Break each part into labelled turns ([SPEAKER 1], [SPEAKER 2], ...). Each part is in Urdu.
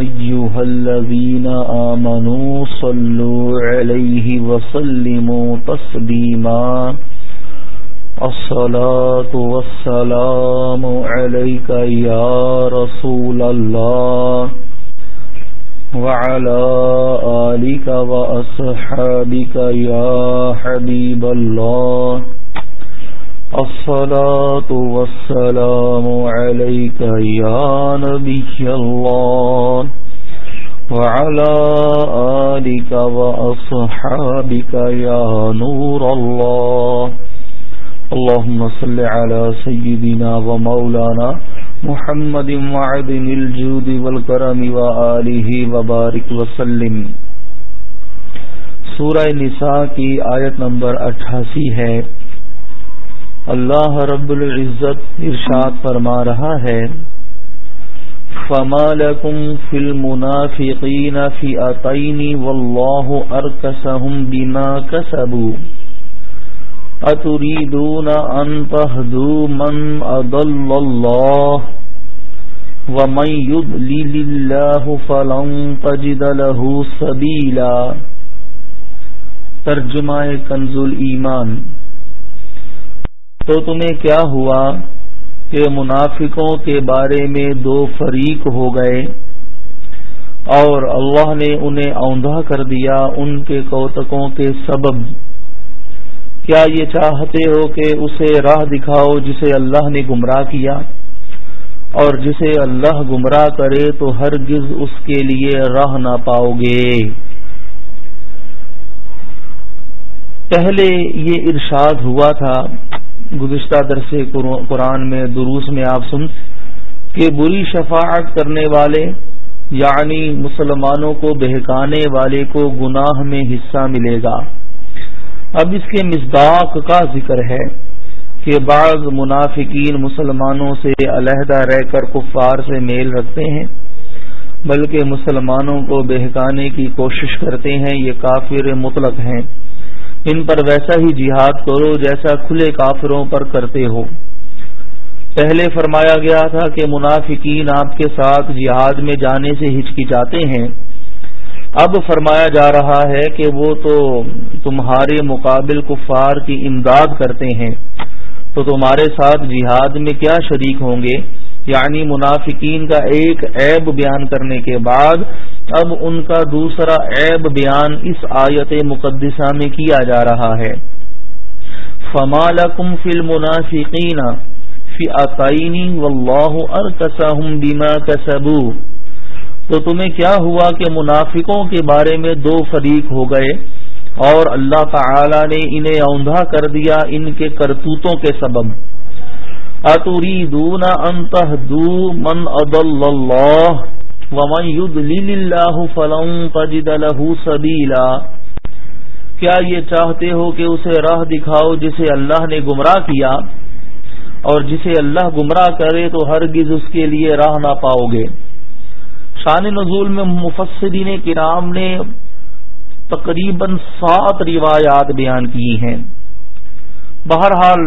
[SPEAKER 1] أيها الذين آمنوا صلوا عليه وسلموا تسليما. الصلاة والسلام عليك يا رسول الله وعلى آلك وأصحابك يا حبيب الله. الصلاة والسلام عليك يا نبي الله وعلى آلك وأصحابك يا نور الله. اللهم صل على سيدنا ومولانا محمد وعدن الجود والكرم وآله وبارك وسلم. سورہ نساء کی آیت نمبر اٹھاسی ہے. اللہ رب العزت ارشاد فرما رہا ہے، فما لكم في المنافقين فئتين والله اركسهم بما كسبوا۔ اتريدون ان تهدوا من اضل الله؟ ومن يضلل الله فلن تجد له سبيلا۔ ترجمہ کنز ایمان۔ تو تمہیں کیا ہوا کہ منافقوں کے بارے میں دو فریق ہو گئے اور اللہ نے انہیں اوندھا کر دیا ان کے کوتکوں کے سبب؟ کیا یہ چاہتے ہو کہ اسے راہ دکھاؤ جسے اللہ نے گمراہ کیا؟ اور جسے اللہ گمراہ کرے تو ہرگز اس کے لیے راہ نہ پاؤ گے۔ پہلے یہ ارشاد ہوا تھا گزشتہ درس قرآن میں دروس میں آپ سن کہ بری شفاعت کرنے والے یعنی مسلمانوں کو بہکانے والے کو گناہ میں حصہ ملے گا۔ اب اس کے مزداق کا ذکر ہے کہ بعض منافقین مسلمانوں سے علیحدہ رہ کر کفار سے میل رکھتے ہیں، بلکہ مسلمانوں کو بہکانے کی کوشش کرتے ہیں، یہ کافر مطلق ہیں۔ ان پر ویسا ہی جہاد کرو جیسا کھلے کافروں پر کرتے ہو۔ پہلے فرمایا گیا تھا کہ منافقین آپ کے ساتھ جہاد میں جانے سے ہچکچاتے ہیں۔ اب فرمایا جا رہا ہے کہ وہ تو تمہارے مقابل کفار کی امداد کرتے ہیں۔ تو تمہارے ساتھ جہاد میں کیا شریک ہوں گے؟ یعنی منافقین کا ایک عیب بیان کرنے کے بعد اب ان کا دوسرا عیب بیان اس آیت مقدسہ میں کیا جا رہا ہے۔ فمال کم فل منافقین فی عقائنی و اللہ بیما کسبو تو تمہیں کیا ہوا کہ منافقوں کے بارے میں دو فریق ہو گئے اور اللہ تعالی نے انہیں اوندھا کر دیا ان کے کرتوتوں کے سبب۔ اتوریدون ان تهدوا من اضل الله ومن يضلل الله فلن تجد له سبيلا کیا یہ چاہتے ہو کہ اسے راہ دکھاؤ جسے اللہ نے گمراہ کیا؟ اور جسے اللہ گمراہ کرے تو ہرگز اس کے لیے راہ نہ پاؤ گے۔ شان نزول میں مفسرین کرام نے تقریباً سات روایات بیان کی ہیں۔ بہرحال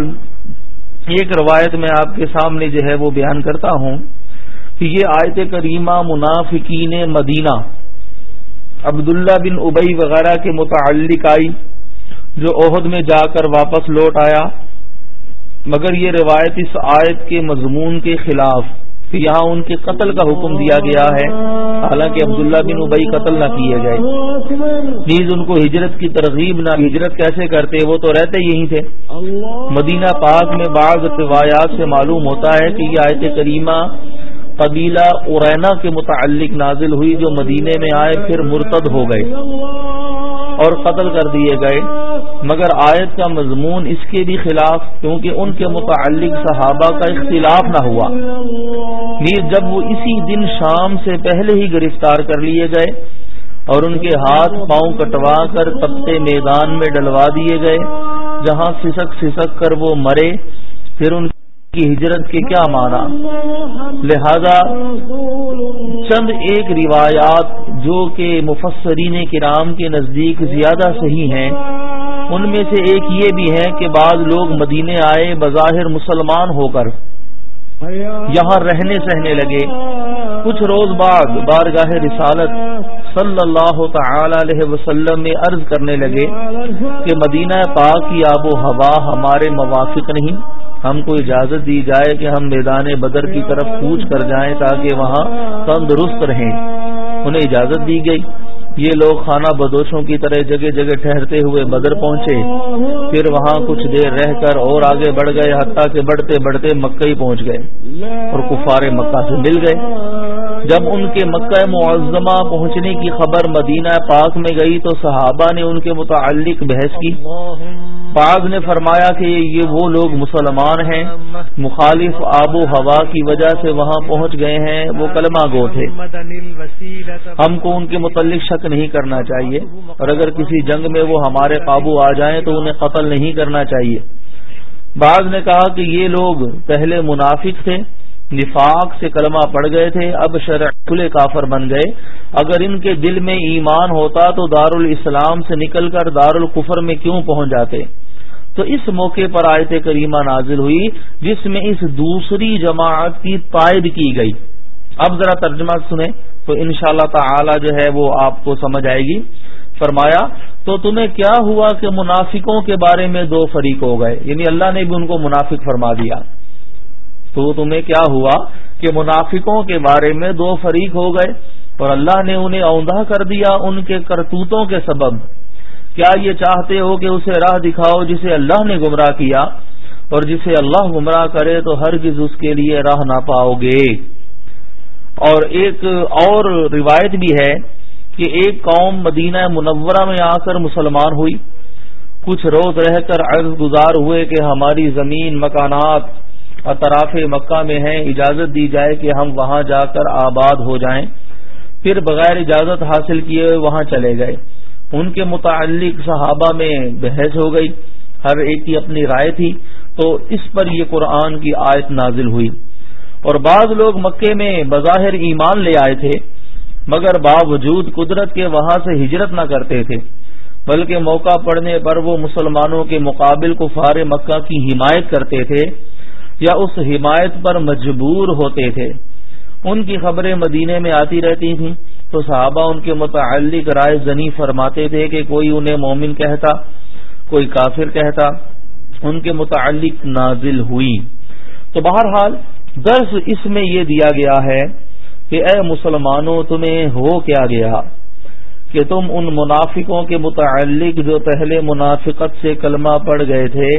[SPEAKER 1] ایک روایت میں آپ کے سامنے جو ہے وہ بیان کرتا ہوں کہ یہ آیت کریمہ منافقین مدینہ عبداللہ بن ابئی وغیرہ کے متعلق آئی، جو عہد میں جا کر واپس لوٹ آیا۔ مگر یہ روایت اس آیت کے مضمون کے خلاف کہ یہاں ان کے قتل کا حکم دیا گیا ہے۔ حالانکہ عبداللہ بن ابئی قتل نہ کیے گئے۔ نیز ان کو ہجرت کی ترغیب نہ ہجرت کیسے کرتے؟ وہ تو رہتے یہی تھے۔ مدینہ پاک میں بعض روایات سے معلوم ہوتا ہے کہ یہ آیت کریمہ قبیلہ ارینا کے متعلق نازل ہوئی جو مدینے میں آئے، پھر مرتد ہو گئے۔ اور قتل کر دیے گئے۔ مگر آیت کا مضمون اس کے بھی خلاف، کیونکہ ان کے متعلق صحابہ کا اختلاف نہ ہوا۔ میر، جب وہ اسی دن شام سے پہلے ہی گرفتار کر لیے گئے اور ان کے ہاتھ پاؤں کٹوا کر تپتے میدان میں ڈلوا دیے گئے، جہاں سسک سسک کر وہ مرے، پھر ان کی ہجرت کے کیا مانا لہذا چند ایک روایات جو کہ مفسرین کرام کے نزدیک زیادہ صحیح ہیں، ان میں سے ایک یہ بھی ہے کہ بعض لوگ مدینے آئے بظاہر مسلمان ہو کر، یہاں رہنے سہنے لگے۔ کچھ روز بعد بارگاہ رسالت صلی اللہ تعالی علیہ وسلم میں عرض کرنے لگے کہ مدینہ پاک کی آب و ہوا ہمارے موافق نہیں۔ ہم کو اجازت دی جائے کہ ہم میدان بدر کی طرف کوچ کر جائیں تاکہ وہاں تندرست رہیں۔ انہیں اجازت دی گئی۔ یہ لوگ خانہ بدوشوں کی طرح جگہ جگہ ٹھہرتے ہوئے بدر پہنچے۔ پھر وہاں کچھ دیر رہ کر اور آگے بڑھ گئے، حتیٰ کہ بڑھتے بڑھتے مکہ ہی پہنچ گئے اور کفار مکہ سے مل گئے۔ جب ان کے مکہ معظمہ پہنچنے کی خبر مدینہ پاک میں گئی تو صحابہ نے ان کے متعلق بحث کی۔ بعض نے فرمایا کہ یہ وہ لوگ مسلمان ہیں، مخالف آب و ہوا کی وجہ سے وہاں پہنچ گئے ہیں، وہ کلمہ گو تھے۔ ہم کو ان کے متعلق شک نہیں کرنا چاہیے، اور اگر کسی جنگ میں وہ ہمارے قابو آ جائیں تو انہیں قتل نہیں کرنا چاہیے۔ بعض نے کہا کہ یہ لوگ پہلے منافق تھے نفاق سے کلمہ پڑ گئے تھے، اب شرع کھلے کافر بن گئے۔ اگر ان کے دل میں ایمان ہوتا تو دار الاسلام سے نکل کر دار القفر میں کیوں پہنچ جاتے؟ تو اس موقع پر آیت کریمہ نازل ہوئی، جس میں اس دوسری جماعت کی تائید کی گئی۔ اب ذرا ترجمہ سنیں، تو ان شاء اللہ تعالی جو ہے وہ آپ کو سمجھ آئے گی۔ فرمایا، تو تمہیں کیا ہوا کہ منافقوں کے بارے میں دو فریق ہو گئے؟ یعنی اللہ نے بھی ان کو منافق فرما دیا۔ تو تمہیں کیا ہوا کہ منافقوں کے بارے میں دو فریق ہو گئے اور اللہ نے انہیں اوندھا کر دیا ان کے کرتوتوں کے سبب۔ کیا یہ چاہتے ہو کہ اسے راہ دکھاؤ جسے اللہ نے گمراہ کیا؟ اور جسے اللہ گمراہ کرے تو ہرگز اس کے لیے راہ نہ پاؤ گے۔ اور ایک اور روایت بھی ہے کہ ایک قوم مدینہ منورہ میں آ کر مسلمان ہوئی۔ کچھ روز رہ کر عرض گزار ہوئے کہ ہماری زمین مکانات اطراف مکہ میں ہیں، اجازت دی جائے کہ ہم وہاں جا کر آباد ہو جائیں۔ پھر بغیر اجازت حاصل کیے وہاں چلے گئے۔ ان کے متعلق صحابہ میں بحث ہو گئی۔ ہر ایک کی اپنی رائے تھی۔ تو اس پر یہ قرآن کی آیت نازل ہوئی۔ اور بعض لوگ مکے میں بظاہر ایمان لے آئے تھے، مگر باوجود قدرت کے وہاں سے ہجرت نہ کرتے تھے۔ بلکہ موقع پڑنے پر وہ مسلمانوں کے مقابل کو فار مکہ کی حمایت کرتے تھے۔ یا اس حمایت پر مجبور ہوتے تھے۔ ان کی خبریں مدینے میں آتی رہتی تھیں۔ تو صحابہ ان کے متعلق رائے زنی فرماتے تھے کہ کوئی انہیں مومن کہتا، کوئی کافر کہتا۔ ان کے متعلق نازل ہوئی۔ تو بہرحال درس اس میں یہ دیا گیا ہے کہ اے مسلمانوں، تمہیں ہو کیا گیا کہ تم ان منافقوں کے متعلق جو پہلے منافقت سے کلمہ پڑ گئے تھے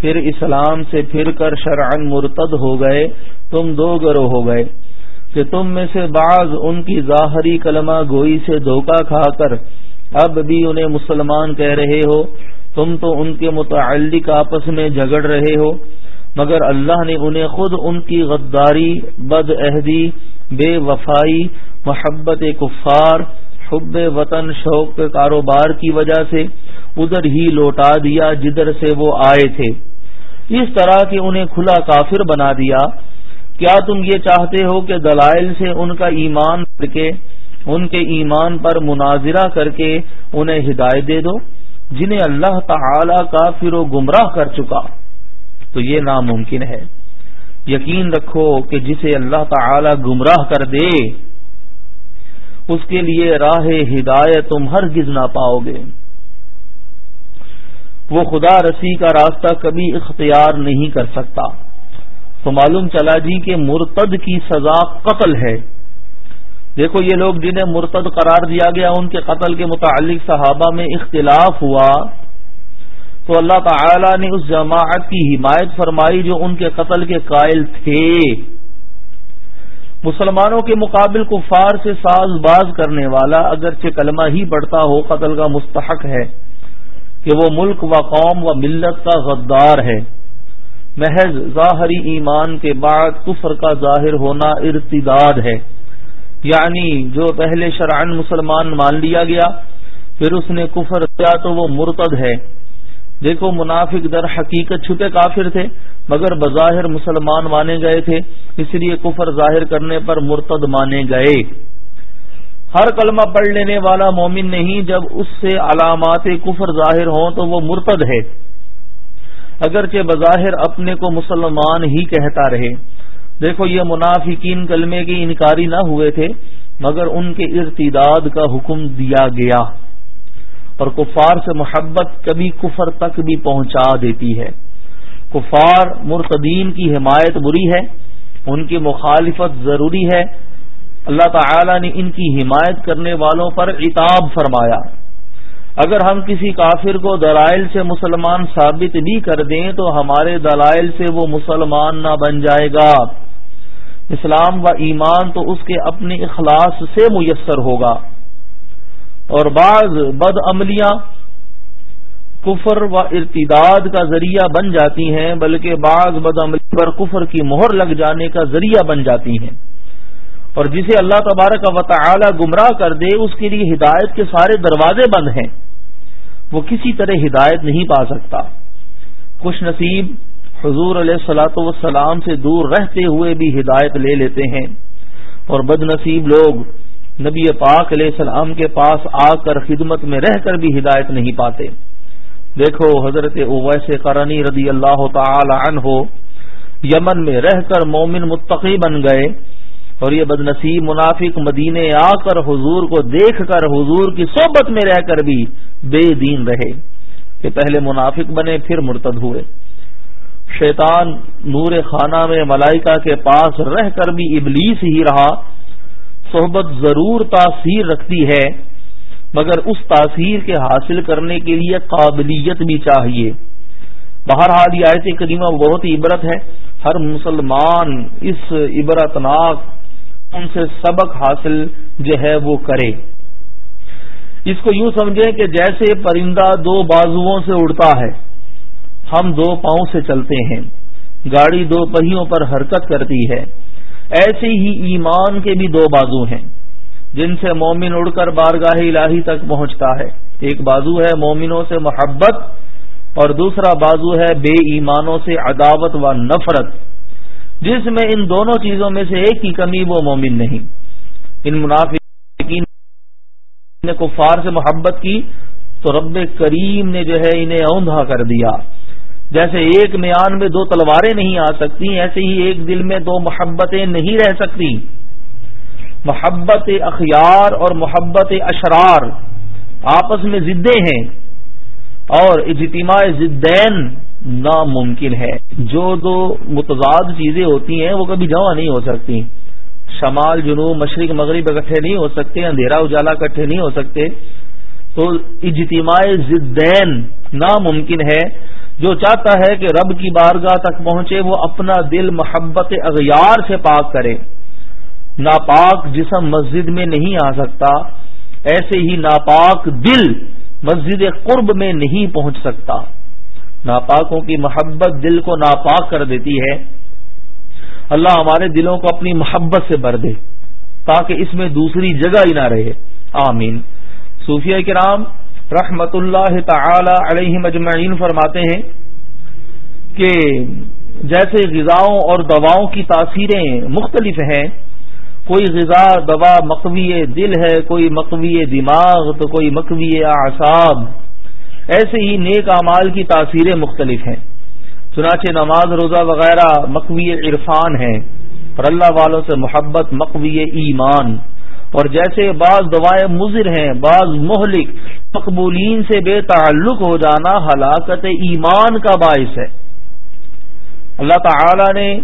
[SPEAKER 1] پھر اسلام سے پھر کر شرعن مرتد ہو گئے، تم دو گروہ ہو گئے کہ تم میں سے بعض ان کی ظاہری کلمہ گوئی سے دھوکہ کھا کر اب بھی انہیں مسلمان کہہ رہے ہو، تم تو ان کے متعلق آپس میں جھگڑ رہے ہو، مگر اللہ نے انہیں خود ان کی غداری، بد عہدی، بے وفائی، محبت کفار حب وطن شوق کاروبار کی وجہ سے ادھر ہی لوٹا دیا، جدھر سے وہ آئے تھے۔ اس طرح کہ انہیں کھلا کافر بنا دیا۔ کیا تم یہ چاہتے ہو کہ دلائل سے ان کا ایمان کر کے، ان کے ایمان پر مناظرہ کر کے انہیں ہدایت دے دو، جنہیں اللہ تعالی کافر و گمراہ کر چکا۔ تو یہ ناممکن ہے۔ یقین رکھو کہ جسے اللہ تعالی گمراہ کر دے اس کے لیے راہ ہدایت تم ہر گز نہ پاؤ گے۔ وہ خدا رسی کا راستہ کبھی اختیار نہیں کر سکتا۔ تو معلوم چلا جی کہ مرتد کی سزا قتل ہے۔ دیکھو یہ لوگ جنہیں مرتد قرار دیا گیا، ان کے قتل کے متعلق صحابہ میں اختلاف ہوا۔ تو اللہ تعالی نے اس جماعت کی حمایت فرمائی جو ان کے قتل کے قائل تھے۔ مسلمانوں کے مقابل کفار سے ساز باز کرنے والا اگرچہ کلمہ ہی پڑتا ہو، قتل کا مستحق ہے کہ وہ ملک و قوم و ملت کا غدار ہے۔ محض ظاہری ایمان کے بعد کفر کا ظاہر ہونا ارتداد ہے۔ یعنی جو پہلے شرعن مسلمان مان لیا گیا، پھر اس نے کفر کیا تو وہ مرتد ہے۔ دیکھو منافق در حقیقت چھپے کافر تھے، مگر بظاہر مسلمان مانے گئے تھے، اس لیے کفر ظاہر کرنے پر مرتد مانے گئے۔ ہر کلمہ پڑھ لینے والا مومن نہیں، جب اس سے علامات کفر ظاہر ہوں تو وہ مرتد ہے۔ اگرچہ بظاہر اپنے کو مسلمان ہی کہتا رہے۔ دیکھو یہ منافقین کلمے کی انکاری نہ ہوئے تھے، مگر ان کے ارتداد کا حکم دیا گیا۔ اور کفار سے محبت کبھی کفر تک بھی پہنچا دیتی ہے۔ کفار مرتدین کی حمایت بری ہے، ان کی مخالفت ضروری ہے۔ اللہ تعالی نے ان کی حمایت کرنے والوں پر اتاب فرمایا۔ اگر ہم کسی کافر کو دلائل سے مسلمان ثابت بھی کر دیں تو ہمارے دلائل سے وہ مسلمان نہ بن جائے گا۔ اسلام و ایمان تو اس کے اپنے اخلاص سے میسر ہوگا۔ اور بعض بد عملیاں کفر و ارتداد کا ذریعہ بن جاتی ہیں، بلکہ بعض بد عملی پر کفر کی مہر لگ جانے کا ذریعہ بن جاتی ہیں۔ اور جسے اللہ تبارک و تعالی گمراہ کر دے، اس کے لیے ہدایت کے سارے دروازے بند ہیں۔ وہ کسی طرح ہدایت نہیں پا سکتا۔ خوش نصیب، حضور علیہ السلاۃ والسلام سے دور رہتے ہوئے بھی ہدایت لے لیتے ہیں۔ اور بد نصیب لوگ نبی پاک علیہ السلام کے پاس آ کر خدمت میں رہ کر بھی ہدایت نہیں پاتے۔ دیکھو حضرت اویس کرنی رضی اللہ تعالی عنہ یمن میں رہ کر مومن متقی بن گئے اور یہ بد نصیب منافق مدینے آ کر حضور کو دیکھ کر حضور کی صحبت میں رہ کر بھی بے دین رہے کہ پہلے منافق بنے پھر مرتد ہوئے۔ شیطان نور خانہ میں ملائکہ کے پاس رہ کر بھی ابلیس ہی رہا۔ صحبت ضرور تاثیر رکھتی ہے، مگر اس تاثیر کے حاصل کرنے کے لیے قابلیت بھی چاہیے۔ بہرحال یہ آیت کریمہ بہت ہی عبرت ہے۔ ہر مسلمان اس عبرتناک ان سے سبق حاصل جو ہے وہ کرے۔ اس کو یوں سمجھیں کہ جیسے پرندہ دو بازوؤں سے اڑتا ہے، ہم دو پاؤں سے چلتے ہیں۔ گاڑی دو پہیوں پر حرکت کرتی ہے۔ ایسے ہی ایمان کے بھی دو بازو ہیں جن سے مومن اڑ کر بارگاہ الہی تک پہنچتا ہے۔ ایک بازو ہے مومنوں سے محبت اور دوسرا بازو ہے بے ایمانوں سے عداوت و نفرت۔ جس میں ان دونوں چیزوں میں سے ایک کی کمی وہ مومن نہیں۔ ان منافقین نے کفار سے محبت کی تو رب کریم نے جو ہے انہیں اوندھا کر دیا۔ جیسے ایک میان میں دو تلواریں نہیں آ سکتی، ایسے ہی ایک دل میں دو محبتیں نہیں رہ سکتی۔ محبت اخیار اور محبت اشرار آپس میں زدے ہیں اور اجتماع زدین ناممکن ہے۔ جو دو متضاد چیزیں ہوتی ہیں، وہ کبھی جمع نہیں ہو سکتی۔ شمال، جنوب، مشرق، مغرب اکٹھے نہیں ہو سکتے، اندھیرا، اجالا اکٹھے نہیں ہو سکتے۔ تو اجتماع زدین ناممکن ہے۔ جو چاہتا ہے کہ رب کی بارگاہ تک پہنچے، وہ اپنا دل محبت اغیار سے پاک کرے۔ ناپاک جسم مسجد میں نہیں آ سکتا، ایسے ہی ناپاک دل مسجد قرب میں نہیں پہنچ سکتا۔ ناپاکوں کی محبت دل کو ناپاک کر دیتی ہے۔ اللہ ہمارے دلوں کو اپنی محبت سے بھر دے، تاکہ اس میں دوسری جگہ ہی نہ رہے۔ آمین۔ صوفیہ کرام رحمت اللہ تعالی علیہ مجمعین فرماتے ہیں کہ جیسے غذاؤں اور دواؤں کی تاثیریں مختلف ہیں، کوئی غذا دوا مقوی دل ہے، کوئی مقوی دماغ، تو کوئی مقوی اعصاب، ایسے ہی نیک اعمال کی تاثیریں مختلف ہیں۔ چنانچہ نماز روزہ وغیرہ مقوی عرفان ہے اور اللہ والوں سے محبت، مقوی ایمان۔ اور جیسے بعض دوائیں مضر ہیں، بعض مہلک، مقبولین سے بے تعلق ہو جانا ہلاکت ایمان کا باعث ہے۔ اللہ تعالی نے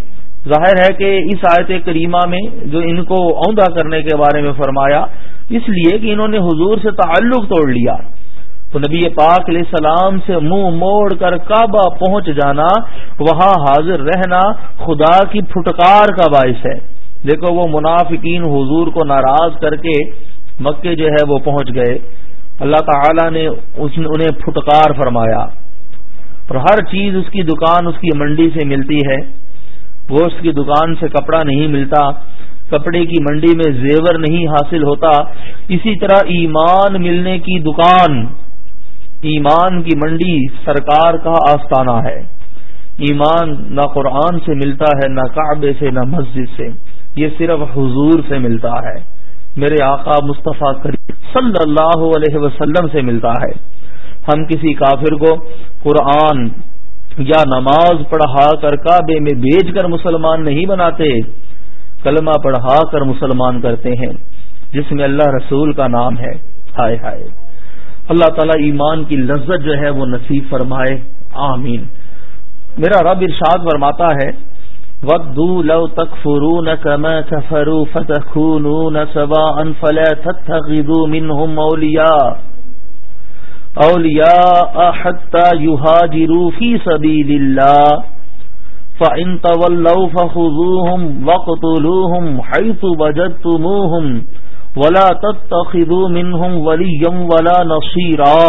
[SPEAKER 1] ظاہر ہے کہ اس آیت کریمہ میں جو ان کو عمدہ کرنے کے بارے میں فرمایا، اس لیے کہ انہوں نے حضور سے تعلق توڑ لیا۔ تو نبی پاک علیہ السلام سے منہ موڑ کر کعبہ پہنچ جانا، وہاں حاضر رہنا خدا کی پھٹکار کا باعث ہے۔ دیکھو وہ منافقین حضور کو ناراض کر کے مکے جو ہے وہ پہنچ گئے۔ اللہ تعالی نے انہیں پھٹکار فرمایا۔ اور ہر چیز اس کی دکان اس کی منڈی سے ملتی ہے۔ گوشت کی دکان سے کپڑا نہیں ملتا۔ کپڑے کی منڈی میں زیور نہیں حاصل ہوتا۔ اسی طرح ایمان ملنے کی دکان، ایمان کی منڈی سرکار کا آستانہ ہے۔ ایمان نہ قرآن سے ملتا ہے، نہ کعبے سے، نہ مسجد سے۔ یہ صرف حضور سے ملتا ہے، میرے آقا مصطفیٰ کریم صلی اللہ علیہ وسلم سے ملتا ہے۔ ہم کسی کافر کو قرآن یا نماز پڑھا کر کعبے میں بیچ کر مسلمان نہیں بناتے، کلمہ پڑھا کر مسلمان کرتے ہیں، جس میں اللہ رسول کا نام ہے۔ ہائے ہائے۔ اللہ تعالیٰ ایمان کی لذت جو ہے وہ نصیب فرمائے، آمین۔ میرا رب ارشاد فرماتا ہے ودو لو تکفرون كما كفروا فتكونون سواء فلا تتخذوا منهم اولیاء اولیاء حتى يهاجروا في سبيل الله فإن تولوا فخذوهم وقتلوهم حيث وجدتموهم ولا تتخذوا منهم وليا ولا نصيرا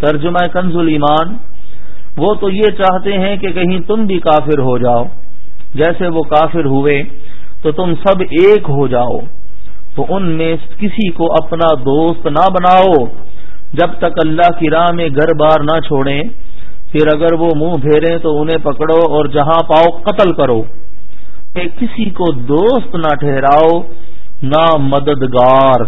[SPEAKER 1] ترجمہ کنز ایمان وہ تو یہ چاہتے ہیں کہ کہیں تم بھی کافر ہو جاؤ جیسے وہ کافر ہوئے، تو تم سب ایک ہو جاؤ، تو ان میں کسی کو اپنا دوست نہ بناؤ۔ جب تک اللہ کی راہ میں گھر بار نہ چھوڑیں، پھر اگر وہ منہ پھیرے تو انہیں پکڑو اور جہاں پاؤ قتل کرو۔ کہ کسی کو دوست نہ ٹھہراؤ، نہ مددگار۔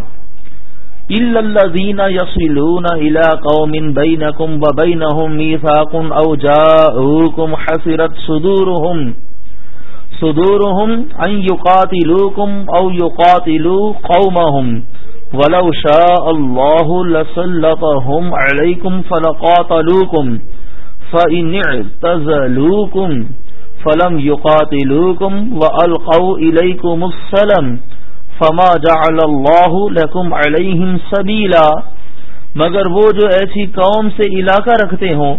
[SPEAKER 1] الذين يصلون الى قوم بينكم وبينهم ميثاق او جاءوكم حسرت صدورهم صدورهم ان يقاتلوكم او يقاتلوا قومهم. ولو شاء الله لسلطهم عليكم فلقاتلوكم. فإن اعتزلوكم فلم يقاتلوكم وألقوا إليكم السلام فما جعل اللہ لکم علیہم سبیلا مگر وہ جو ایسی قوم سے علاقہ رکھتے ہوں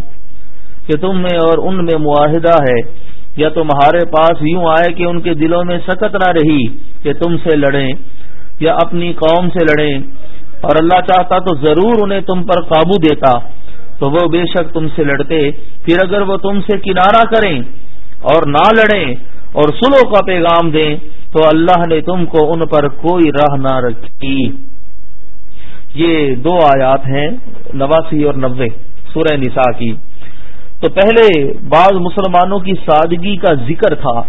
[SPEAKER 1] کہ تم میں اور ان میں معاہدہ ہے۔ یا تمہارے پاس یوں آئے کہ ان کے دلوں میں سکت نہ رہی کہ تم سے لڑیں یا اپنی قوم سے لڑیں اور اللہ چاہتا تو ضرور انہیں تم پر قابو دیتا، تو وہ بے شک تم سے لڑتے۔ پھر اگر وہ تم سے کنارہ کریں اور نہ لڑیں اور سلو کا پیغام دیں، تو اللہ نے تم کو ان پر کوئی راہ نہ رکھی۔ یہ دو آیات ہیں، نواسی اور نبے سورہ نساء کی۔ تو پہلے بعض مسلمانوں کی سادگی کا ذکر تھا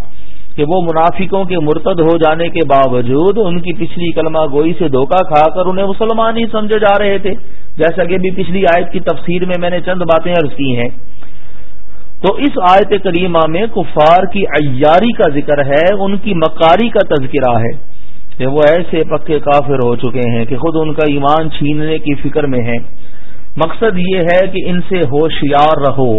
[SPEAKER 1] کہ وہ منافقوں کے مرتد ہو جانے کے باوجود ان کی پچھلی کلمہ گوئی سے دھوکہ کھا کر انہیں مسلمان ہی سمجھے جا رہے تھے، جیسا کہ بھی پچھلی آیت کی تفسیر میں میں نے چند باتیں عرض کی ہیں۔ تو اس آیت کریمہ میں کفار کی عیاری کا ذکر ہے، ان کی مکاری کا تذکرہ ہے کہ وہ ایسے پکے کافر ہو چکے ہیں کہ خود ان کا ایمان چھیننے کی فکر میں ہے مقصد یہ ہے کہ ان سے ہوشیار رہو۔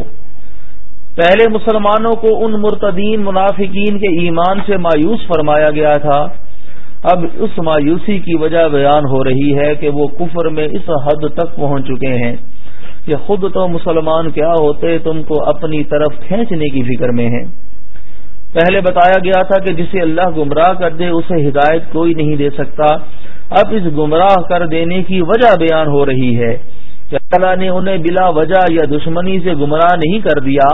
[SPEAKER 1] پہلے مسلمانوں کو ان مرتدین منافقین کے ایمان سے مایوس فرمایا گیا تھا۔ اب اس مایوسی کی وجہ بیان ہو رہی ہے کہ وہ کفر میں اس حد تک پہنچ چکے ہیں کہ خود تو مسلمان کیا ہوتے، تم کو اپنی طرف کھینچنے کی فکر میں ہے پہلے بتایا گیا تھا کہ جسے اللہ گمراہ کر دے، اسے ہدایت کوئی نہیں دے سکتا۔ اب اس گمراہ کر دینے کی وجہ بیان ہو رہی ہے۔ کہ نے انہیں بلا وجہ یا دشمنی سے گمراہ نہیں کر دیا،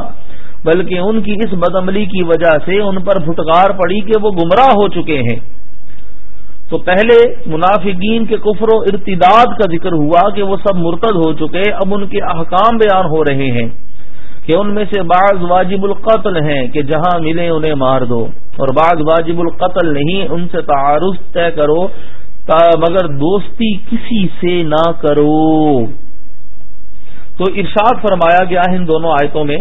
[SPEAKER 1] بلکہ ان کی اس بدعملی کی وجہ سے ان پر پھٹکار پڑی کہ وہ گمراہ ہو چکے ہیں۔ تو پہلے منافقین کے کفر و ارتداد کا ذکر ہوا کہ وہ سب مرتد ہو چکے، اب ان کے احکام بیان ہو رہے ہیں کہ ان میں سے بعض واجب القتل ہیں کہ جہاں ملے انہیں مار دو، اور بعض واجب القتل نہیں، ان سے تعارف طے کرو مگر دوستی کسی سے نہ کرو۔ تو ارشاد فرمایا گیا ہے ان دونوں آیتوں میں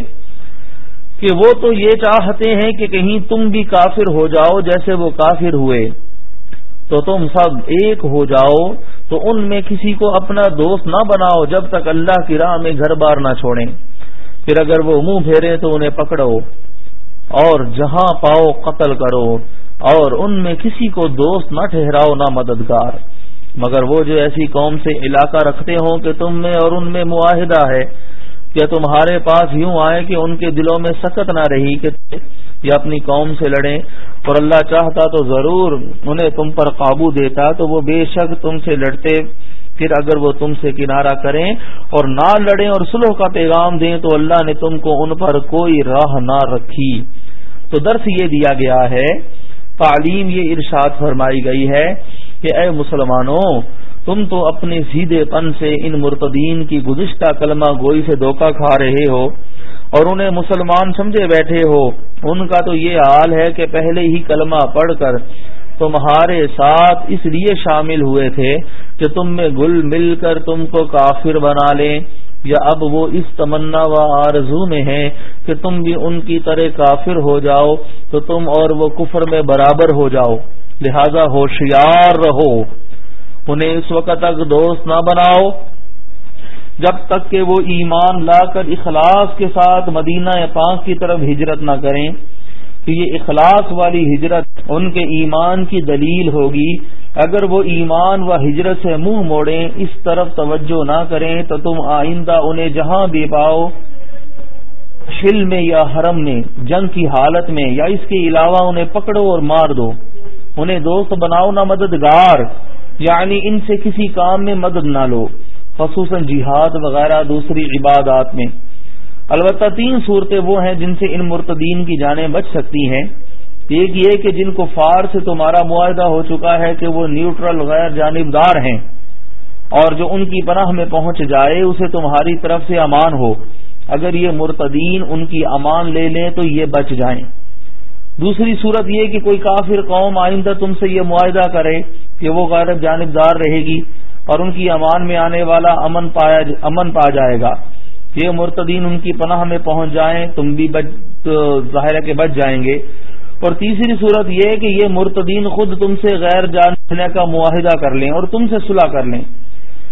[SPEAKER 1] کہ وہ تو یہ چاہتے ہیں کہ کہیں تم بھی کافر ہو جاؤ جیسے وہ کافر ہوئے۔ تو تم سب ایک ہو جاؤ، تو ان میں کسی کو اپنا دوست نہ بناؤ جب تک اللہ کی راہ میں گھر بار نہ چھوڑیں۔ پھر اگر وہ منہ پھیرے تو انہیں پکڑو اور جہاں پاؤ قتل کرو اور ان میں کسی کو دوست نہ ٹھہراؤ نہ مددگار مگر وہ جو ایسی قوم سے علاقہ رکھتے ہوں کہ تم میں اور ان میں معاہدہ ہے کہ تمہارے پاس یوں آئے کہ ان کے دلوں میں سخت نہ رہی کہ یا اپنی قوم سے لڑیں۔ اور اللہ چاہتا تو ضرور انہیں تم پر قابو دیتا، تو وہ بے شک تم سے لڑتے۔ پھر اگر وہ تم سے کنارہ کریں اور نہ لڑیں اور سلح کا پیغام دیں، تو اللہ نے تم کو ان پر کوئی راہ نہ رکھی۔ تو درس یہ دیا گیا ہے، تعلیم یہ ارشاد فرمائی گئی ہے۔ کہ اے مسلمانوں، تم تو اپنے سیدھے پن سے ان مرتدین کی گزشتہ کلمہ گوئی سے دھوکہ کھا رہے ہو اور انہیں مسلمان سمجھے بیٹھے ہو۔ ان کا تو یہ حال ہے کہ پہلے ہی کلمہ پڑھ کر تمہارے ساتھ اس لیے شامل ہوئے تھے کہ تم میں گل مل کر تم کو کافر بنا لیں۔ یا اب وہ اس تمنا و آرزو میں ہے کہ تم بھی ان کی طرح کافر ہو جاؤ، تو تم اور وہ کفر میں برابر ہو جاؤ۔ لہذا ہوشیار رہو۔ انہیں اس وقت تک دوست نہ بناؤ۔ جب تک کہ وہ ایمان لا کر اخلاص کے ساتھ مدینہ پاک کی طرف ہجرت نہ کریں۔ تو یہ اخلاص والی ہجرت ان کے ایمان کی دلیل ہوگی۔ اگر وہ ایمان و ہجرت سے منہ موڑیں، اس طرف توجہ نہ کریں، تو تم آئندہ انہیں جہاں بھی پاؤ، شل میں یا حرم میں، جنگ کی حالت میں، یا اس کے علاوہ انہیں پکڑو اور مار دو۔ انہیں دوست بناؤ نہ مددگار یعنی ان سے کسی کام میں مدد نہ لو، خصوصاً جہاد وغیرہ دوسری عبادات میں۔ البتہ تین صورتیں وہ ہیں جن سے ان مرتدین کی جانیں بچ سکتی ہیں۔ ایک یہ کہ جن کو فار سے تمہارا معاہدہ ہو چکا ہے کہ وہ نیوٹرل غیر جانبدار ہیں اور جو ان کی پناہ میں پہنچ جائے اسے تمہاری طرف سے امان ہو۔ اگر یہ مرتدین ان کی امان لے لیں تو یہ بچ جائیں۔ دوسری صورت یہ کہ کوئی کافر قوم آئندہ تم سے یہ معاہدہ کرے کہ وہ غیر جانبدار رہے گی اور ان کی امان میں آنے والا امن پایا امن پا جائے گا۔ یہ مرتدین ان کی پناہ میں پہنچ جائیں، تم بھی ظاہر کے بچ جائیں گے۔ اور تیسری صورت یہ کہ یہ مرتدین خود تم سے غیر جاننے کا معاہدہ کر لیں اور تم سے صلح کر لیں۔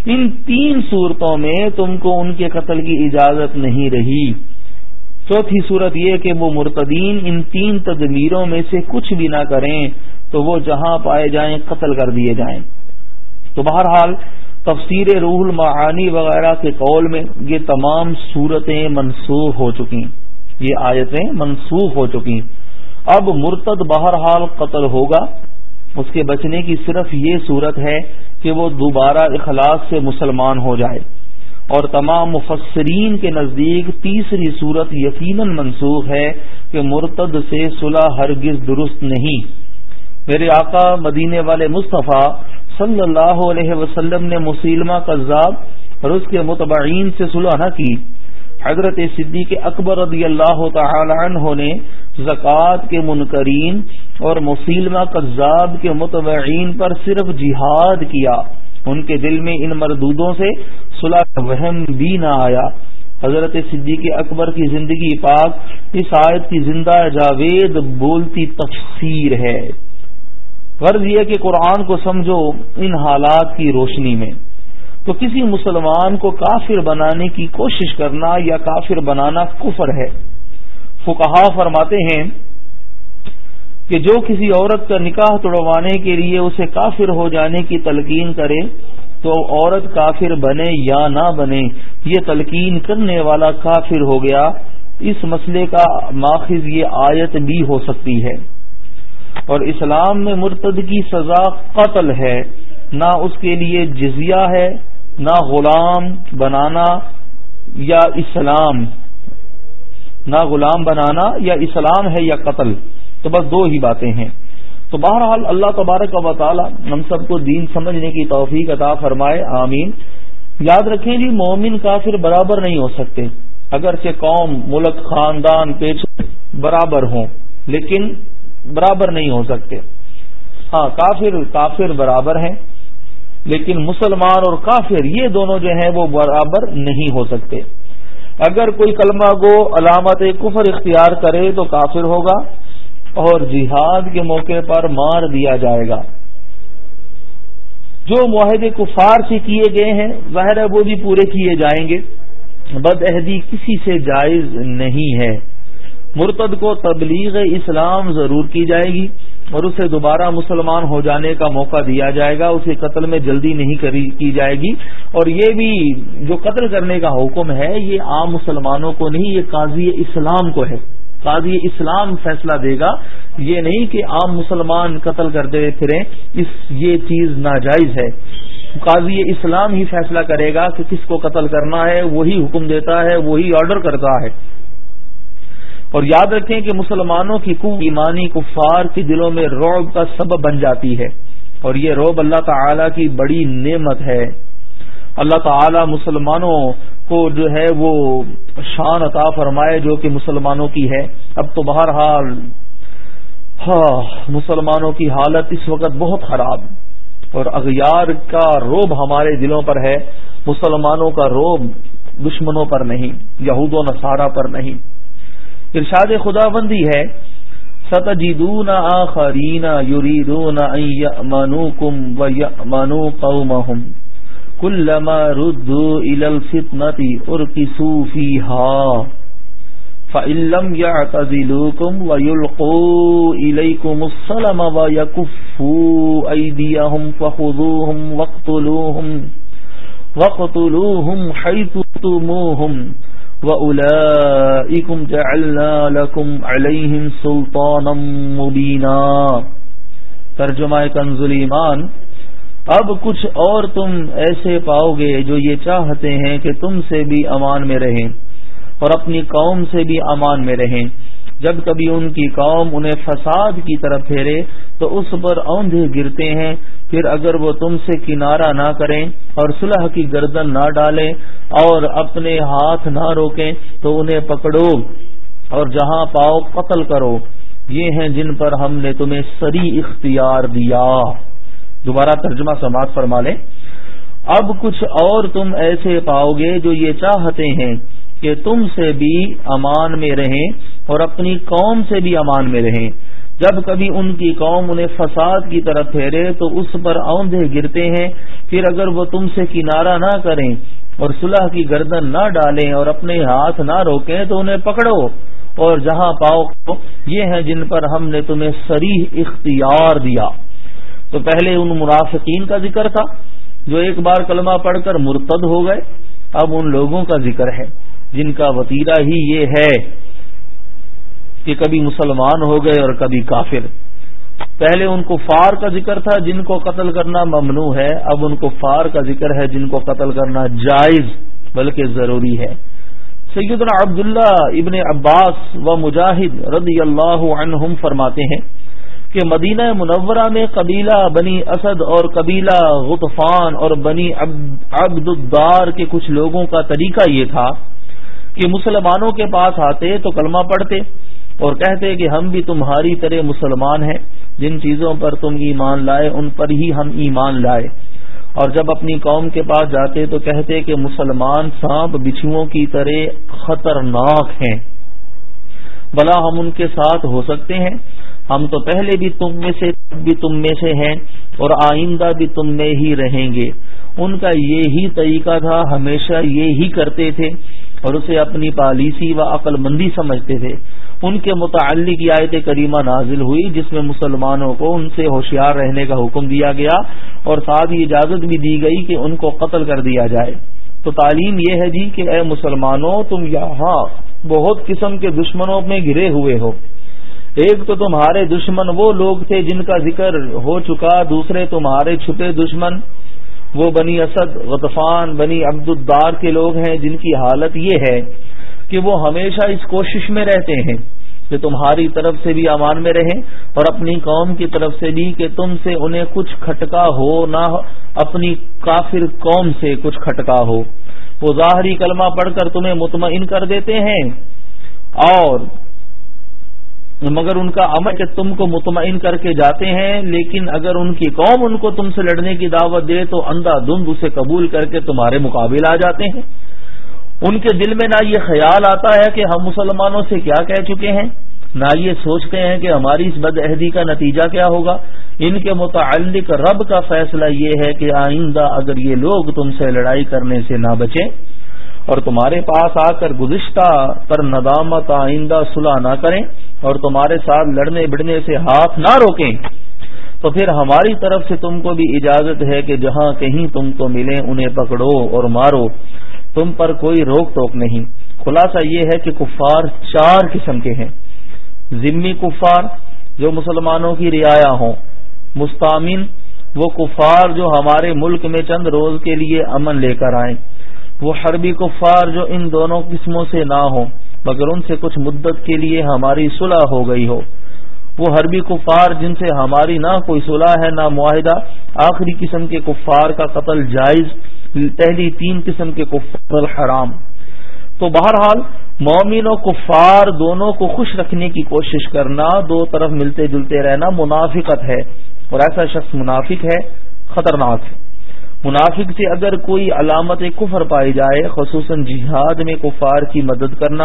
[SPEAKER 1] ان تین صورتوں میں تم کو ان کے قتل کی اجازت نہیں رہی۔ چوتھی صورت یہ کہ وہ مرتدین ان تین تدمیروں میں سے کچھ بھی نہ کریں تو وہ جہاں پائے جائیں، قتل کر دیے جائیں۔ تو بہرحال تفسیر روح المعانی وغیرہ کے قول میں یہ تمام صورتیں منسوخ ہو چکی یہ آیتیں منسوخ ہو چکی اب مرتد بہرحال قتل ہوگا۔ اس کے بچنے کی صرف یہ صورت ہے کہ وہ دوبارہ اخلاص سے مسلمان ہو جائے۔ اور تمام مفسرین کے نزدیک تیسری صورت یقیناً منسوخ ہے کہ مرتد سے صلح ہرگز درست نہیں۔ میرے آقا مدینے والے مصطفیٰ صلی اللہ علیہ وسلم نے مسلمہ قذاب اور اس کے متبعین سے صلح نہ کی۔ حضرت صدیق اکبر رضی اللہ تعالی عنہ نے زکوٰۃ کے منکرین اور مسلمہ قذاب کے متبعین پر صرف جہاد کیا۔ ان کے دل میں ان مردودوں سے صلح وہم بھی نہ آیا۔ حضرت صدیق اکبر کی زندگی پاک اس آیت کی زندہ جاوید بولتی تفسیر ہے۔ غرض یہ کہ قرآن کو سمجھو ان حالات کی روشنی میں۔ تو کسی مسلمان کو کافر بنانے کی کوشش کرنا یا کافر بنانا کفر ہے۔ فکہ فرماتے ہیں کہ جو کسی عورت کا نکاح توڑوانے کے لیے اسے کافر ہو جانے کی تلقین کرے، تو عورت کافر بنے یا نہ بنے، یہ تلقین کرنے والا کافر ہو گیا۔ اس مسئلے کا ماخذ یہ آیت بھی ہو سکتی ہے۔ اور اسلام میں مرتد کی سزا قتل ہے، نہ اس کے لیے جزیہ ہے، نہ غلام بنانا یا اسلام۔ نہ غلام بنانا یا اسلام ہے یا قتل۔ تو بس دو ہی باتیں ہیں۔ تو بہرحال اللہ تبارک و تعالی ہم سب کو دین سمجھنے کی توفیق عطا فرمائے، آمین۔ یاد رکھیں جی مومن کافر برابر نہیں ہو سکتے۔ اگرچہ قوم، ملک، خاندان پیچ برابر ہوں، لیکن برابر نہیں ہو سکتے۔ ہاں کافر کافر برابر ہیں، لیکن مسلمان اور کافر یہ دونوں جو ہیں وہ برابر نہیں ہو سکتے۔ اگر کوئی کلمہ گو علامت کفر اختیار کرے تو کافر ہوگا اور جہاد کے موقع پر مار دیا جائے گا۔ جو معاہدے کفار سے کیے گئے ہیں، ظاہر ہے وہ بھی پورے کیے جائیں گے۔ بد عہدی کسی سے جائز نہیں ہے۔ مرتد کو تبلیغ اسلام ضرور کی جائے گی اور اسے دوبارہ مسلمان ہو جانے کا موقع دیا جائے گا، اسے قتل میں جلدی نہیں کی جائے گی۔ اور یہ بھی جو قتل کرنے کا حکم ہے، یہ عام مسلمانوں کو نہیں، یہ قاضی اسلام کو ہے۔ قاضی اسلام فیصلہ دے گا۔ یہ نہیں کہ عام مسلمان قتل کرتے پھریں، اس، یہ چیز ناجائز ہے۔ قاضی اسلام ہی فیصلہ کرے گا کہ کس کو قتل کرنا ہے، وہی حکم دیتا ہے، وہی آرڈر کرتا ہے۔ اور یاد رکھیں کہ مسلمانوں کی کو ایمانی کفار کی دلوں میں روب کا سبب بن جاتی ہے اور یہ روب اللہ تعالی کی بڑی نعمت ہے۔ اللہ تعالی مسلمانوں کو جو ہے وہ شان عطا فرمائے جو کہ مسلمانوں کی ہے۔ اب تو بہرحال ہاں مسلمانوں کی حالت اس وقت بہت خراب اور اغیار کا روب ہمارے دلوں پر ہے۔ مسلمانوں کا روب دشمنوں پر نہیں، یہود و نصارہ پر نہیں۔ ارشاد خدا بندی ہے، ستجدون آخرین یریدون ان یأمنوکم و یأمنو قومہم، کلما ردو الى الفتنة ارکسو فیہا، فَإِن لَّمْ يَعْتَزِلُوكُمْ وَيُلْقُوا إِلَيْكُمُ السَّلَمَ وَيَكُفُّوا أَيْدِيَهُمْ فَخُذُوهُمْ وَاقْتُلُوهُمْ وَاقْتُلُوهُمْ حَيْثُ تُمُوهُمْ وَأُولَئِكُمْ جَعَلْنَا لَكُمْ عَلَيْهِمْ سُلْطَانًا مُبِينًا۔ ترجمہ کنز ایمان۔ اب کچھ اور تم ایسے پاؤ گے جو یہ چاہتے ہیں کہ تم سے بھی امان میں رہیں اور اپنی قوم سے بھی امان میں رہیں۔ جب کبھی ان کی قوم انہیں فساد کی طرف پھیرے تو اس پر اوندھے گرتے ہیں۔ پھر اگر وہ تم سے کنارہ نہ کریں اور صلح کی گردن نہ ڈالیں اور اپنے ہاتھ نہ روکیں تو انہیں پکڑو اور جہاں پاؤ قتل کرو۔ یہ ہیں جن پر ہم نے تمہیں سری اختیار دیا۔ دوبارہ ترجمہ سماعت فرما لیں۔ اب کچھ اور تم ایسے پاؤ گے جو یہ چاہتے ہیں کہ تم سے بھی امان میں رہیں۔ اور اپنی قوم سے بھی امان میں رہیں۔ جب کبھی ان کی قوم انہیں فساد کی طرف پھیرے تو اس پر اوندے گرتے ہیں۔ پھر اگر وہ تم سے کنارہ نہ کریں اور صلح کی گردن نہ ڈالیں اور اپنے ہاتھ نہ روکیں تو انہیں پکڑو۔ اور جہاں پاؤ یہ ہیں جن پر ہم نے تمہیں سریح اختیار دیا۔ تو پہلے ان مرافقین کا ذکر تھا، جو ایک بار کلمہ پڑھ کر مرتد ہو گئے۔ اب ان لوگوں کا ذکر ہے، جن کا وطیرہ ہی یہ ہے۔ کہ کبھی مسلمان ہو گئے اور کبھی کافر۔ پہلے ان کو فار کا ذکر تھا، جن کو قتل کرنا ممنوع ہے، اب ان کو فار کا ذکر ہے، جن کو قتل کرنا جائز، بلکہ ضروری ہے۔ سیدنا عبداللہ ابن عباس و مجاہد رضی اللہ عنہم فرماتے ہیں کہ مدینہ منورہ میں قبیلہ بنی اسد اور قبیلہ غطفان اور بنی عبد الدار کے کچھ لوگوں کا طریقہ یہ تھا کہ مسلمانوں کے پاس آتے تو کلمہ پڑھتے اور کہتے کہ ہم بھی تمہاری طرح مسلمان ہیں، جن چیزوں پر تم ایمان لائے، ان پر ہی ہم ایمان لائے۔ اور جب اپنی قوم کے پاس جاتے تو کہتے کہ مسلمان سانپ بچھوؤں کی طرح خطرناک ہیں۔ بلا ہم ان کے ساتھ ہو سکتے ہیں۔ ہم تو پہلے بھی تم میں سے بھی تم میں سے ہیں اور آئندہ بھی تم میں ہی رہیں گے۔ ان کا یہی طریقہ تھا، ہمیشہ یہی کرتے تھے اور اسے اپنی پالیسی و عقل مندی سمجھتے تھے۔ ان کے متعلق آیت کریمہ نازل ہوئی جس میں مسلمانوں کو ان سے ہوشیار رہنے کا حکم دیا گیا اور ساتھ ہی اجازت بھی دی گئی کہ ان کو قتل کر دیا جائے۔ تو تعلیم یہ ہے جی کہ اے مسلمانوں، تم یہاں بہت قسم کے دشمنوں میں گرے ہوئے ہو۔ ایک تو تمہارے دشمن وہ لوگ تھے جن کا ذکر ہو چکا، دوسرے تمہارے چھپے دشمن۔ وہ بنی اسد، غطفان، بنی عبد الدار کے لوگ ہیں جن کی حالت یہ ہے کہ وہ ہمیشہ اس کوشش میں رہتے ہیں کہ تمہاری طرف سے بھی امان میں رہیں اور اپنی قوم کی طرف سے بھی کہ تم سے انہیں کچھ کھٹکا ہو نہ اپنی کافر قوم سے کچھ کھٹکا ہو۔ وہ ظاہری کلمہ پڑھ کر تمہیں مطمئن کر دیتے ہیں اور مگر ان کا عمل کہ تم کو مطمئن کر کے جاتے ہیں، لیکن اگر ان کی قوم ان کو تم سے لڑنے کی دعوت دے تو اندھا دھند اسے قبول کر کے تمہارے مقابل آ جاتے ہیں۔ ان کے دل میں نہ یہ خیال آتا ہے کہ ہم مسلمانوں سے کیا کہہ چکے ہیں، نہ یہ سوچتے ہیں کہ ہماری اس بد عہدی کا نتیجہ کیا ہوگا۔ ان کے متعلق رب کا فیصلہ یہ ہے کہ آئندہ اگر یہ لوگ تم سے لڑائی کرنے سے نہ بچیں اور تمہارے پاس آ کر گزشتہ پر ندامت آئندہ صلح نہ کریں اور تمہارے ساتھ لڑنے بڑنے سے ہاتھ نہ روکیں تو پھر ہماری طرف سے تم کو بھی اجازت ہے کہ جہاں کہیں تم کو ملیں انہیں پکڑو اور مارو۔ تم پر کوئی روک ٹوک نہیں۔ خلاصہ یہ ہے کہ کفار چار قسم کے ہیں۔ ذمی کفار جو مسلمانوں کی رعایا ہوں۔ مستامن وہ کفار جو ہمارے ملک میں چند روز کے لیے امن لے کر آئیں۔ وہ حربی کفار جو ان دونوں قسموں سے نہ ہوں، مگر ان سے کچھ مدت کے لیے ہماری صلح ہو گئی ہو۔ وہ حربی کفار جن سے ہماری نہ کوئی صلح ہے، نہ معاہدہ۔ آخری قسم کے کفار کا قتل جائز، پہلی تین قسم کے کفار حرام۔ تو بہرحال، مومن و کفار دونوں کو خوش رکھنے کی کوشش کرنا، دو طرف ملتے جلتے رہنا منافقت ہے۔ اور ایسا شخص منافق ہے، خطرناک ہے۔ منافق سے اگر کوئی علامت کفر پائی جائے، خصوصاً جہاد میں کفار کی مدد کرنا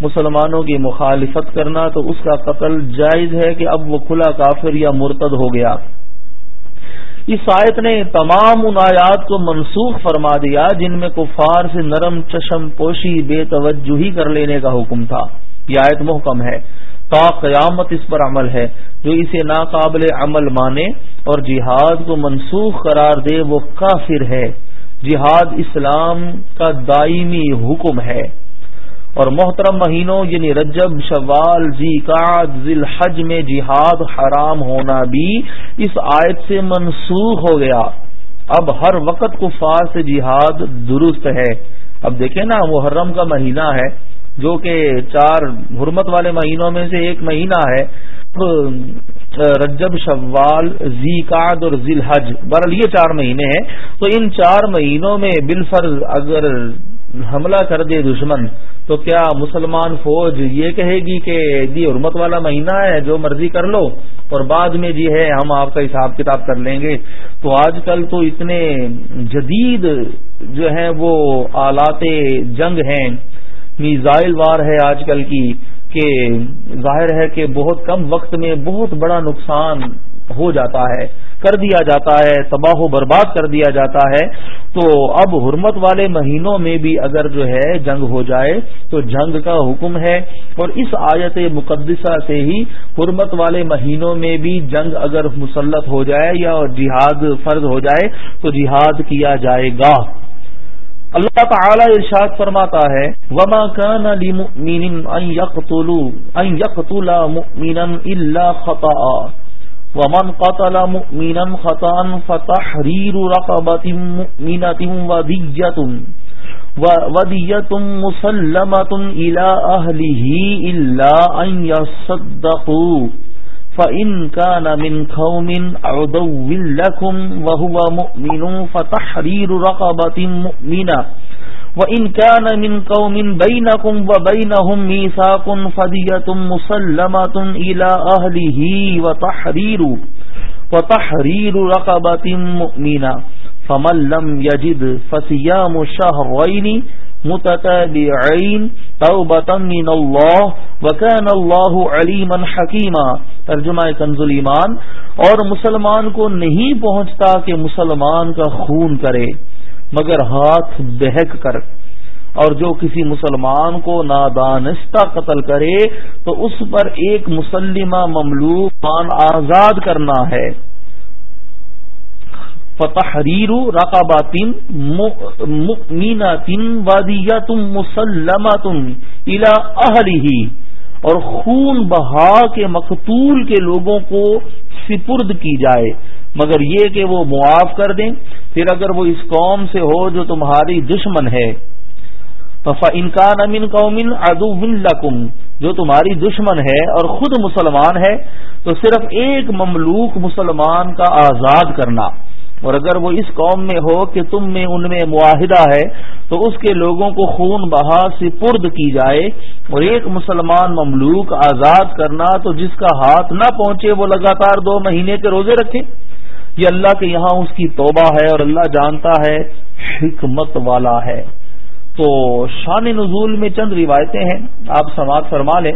[SPEAKER 1] مسلمانوں کی مخالفت کرنا تو اس کا قتل جائز ہے کہ اب وہ کھلا کافر یا مرتد ہو گیا۔ اس آیت نے تمام ان آیات کو منسوخ فرما دیا جن میں کفار سے نرم چشم پوشی بے توجہی کر لینے کا حکم تھا۔ یہ آیت محکم ہے۔ تا قیامت اس پر عمل ہے۔ جو اسے ناقابل عمل مانے اور جہاد کو منسوخ قرار دے وہ کافر ہے۔ جہاد اسلام کا دائمی حکم ہے۔ اور محترم مہینوں یعنی رجب، شوال، ذی ذی الحج میں جہاد حرام ہونا بھی اس آیت سے منسوخ ہو گیا۔ اب ہر وقت کفار سے جہاد درست ہے۔ اب دیکھیں نا، محرم کا مہینہ ہے، جو کہ چار حرمت والے مہینوں میں سے ایک مہینہ ہے۔ رجب، شوال زیقاد اور ذی الحج برل یہ چار مہینے ہیں۔ تو ان چار مہینوں میں بالفرض اگر حملہ کر دے دشمن۔ تو کیا مسلمان فوج یہ کہے گی کہ جی حرمت والا مہینہ ہے، جو مرضی کر لو، اور بعد میں جی ہے، ہم آپ کا حساب کتاب کر لیں گے۔ تو آج کل تو اتنے جدید جو ہیں وہ آلات جنگ ہیں، میزائل وار ہے آج کل کی، کہ ظاہر ہے کہ بہت کم وقت میں بہت بڑا نقصان ہو جاتا ہے، کر دیا جاتا ہے، تباہ و برباد کر دیا جاتا ہے۔ تو اب حرمت والے مہینوں میں بھی اگر جو ہے جنگ ہو جائے، تو جنگ کا حکم ہے۔ اور اس آیت مقدسہ سے ہی حرمت والے مہینوں میں بھی جنگ اگر مسلط ہو جائے یا جہاد فرض ہو جائے، تو جہاد کیا جائے گا۔ اللہ تعالی ارشاد فرماتا ہے، وما كان لمؤمن ان يقتل مؤمنا الا خطأ۔ ومن قتل مؤمنا خطا فتحرير رقبة مؤمنة ودية ودية مسلمة إلى أهله إلا أن يصدقوا. فإن كان من قوم عدو لكم وهو مؤمن فتحرير رقبة مؤمنة وَإِن كَانَ مِن قَوْمٍ بَيْنَكُمْ وَبَيْنَهُمْ مِيثَاقٌ فَدِيَةٌ مُسَلَّمَةٌ إِلَى أَهْلِهِ وَتَحْرِيرُ وَتَحْرِيرُ رَقَبَةٍ مُؤْمِنَةٍ فَمَن لَّمْ يَجِدْ فَصِيَامُ شَهْرَيْنِ متتابعين توبة من الله وكان الله عليما حكيما ترجمہ کنز ایمان اور مسلمان کو نہیں پہنچتا کہ مسلمان کا خون کرے مگر ہاتھ بہک کر۔ اور جو کسی مسلمان کو نادانستہ قتل کرے، تو اس پر ایک مسلمہ مملوک مان آزاد کرنا ہے۔ فتحریر رقاباتن مؤمناتن وادیتم مسلماتن الى اہلہ۔ اور خون بہا کے مقتول کے لوگوں کو سپرد کی جائے۔ مگر یہ کہ وہ معاف کر دیں، پھر اگر وہ اس قوم سے ہو جو تمہاری دشمن ہے۔ انکان امین قومن ادو لکم جو تمہاری دشمن ہے اور خود مسلمان ہے، تو صرف ایک مملوک مسلمان کا آزاد کرنا۔ اور اگر وہ اس قوم میں ہو کہ تم میں ان میں معاہدہ ہے، تو اس کے لوگوں کو خون بہا سے پرد کی جائے اور ایک مسلمان مملوک آزاد کرنا تو جس کا ہاتھ نہ پہنچے وہ لگاتار دو مہینے کے روزے رکھے۔ یہ اللہ کے یہاں اس کی توبہ ہے اور اللہ جانتا ہے حکمت والا ہے۔ تو شان نزول میں چند روایتیں ہیں، آپ سماعت فرما لیں۔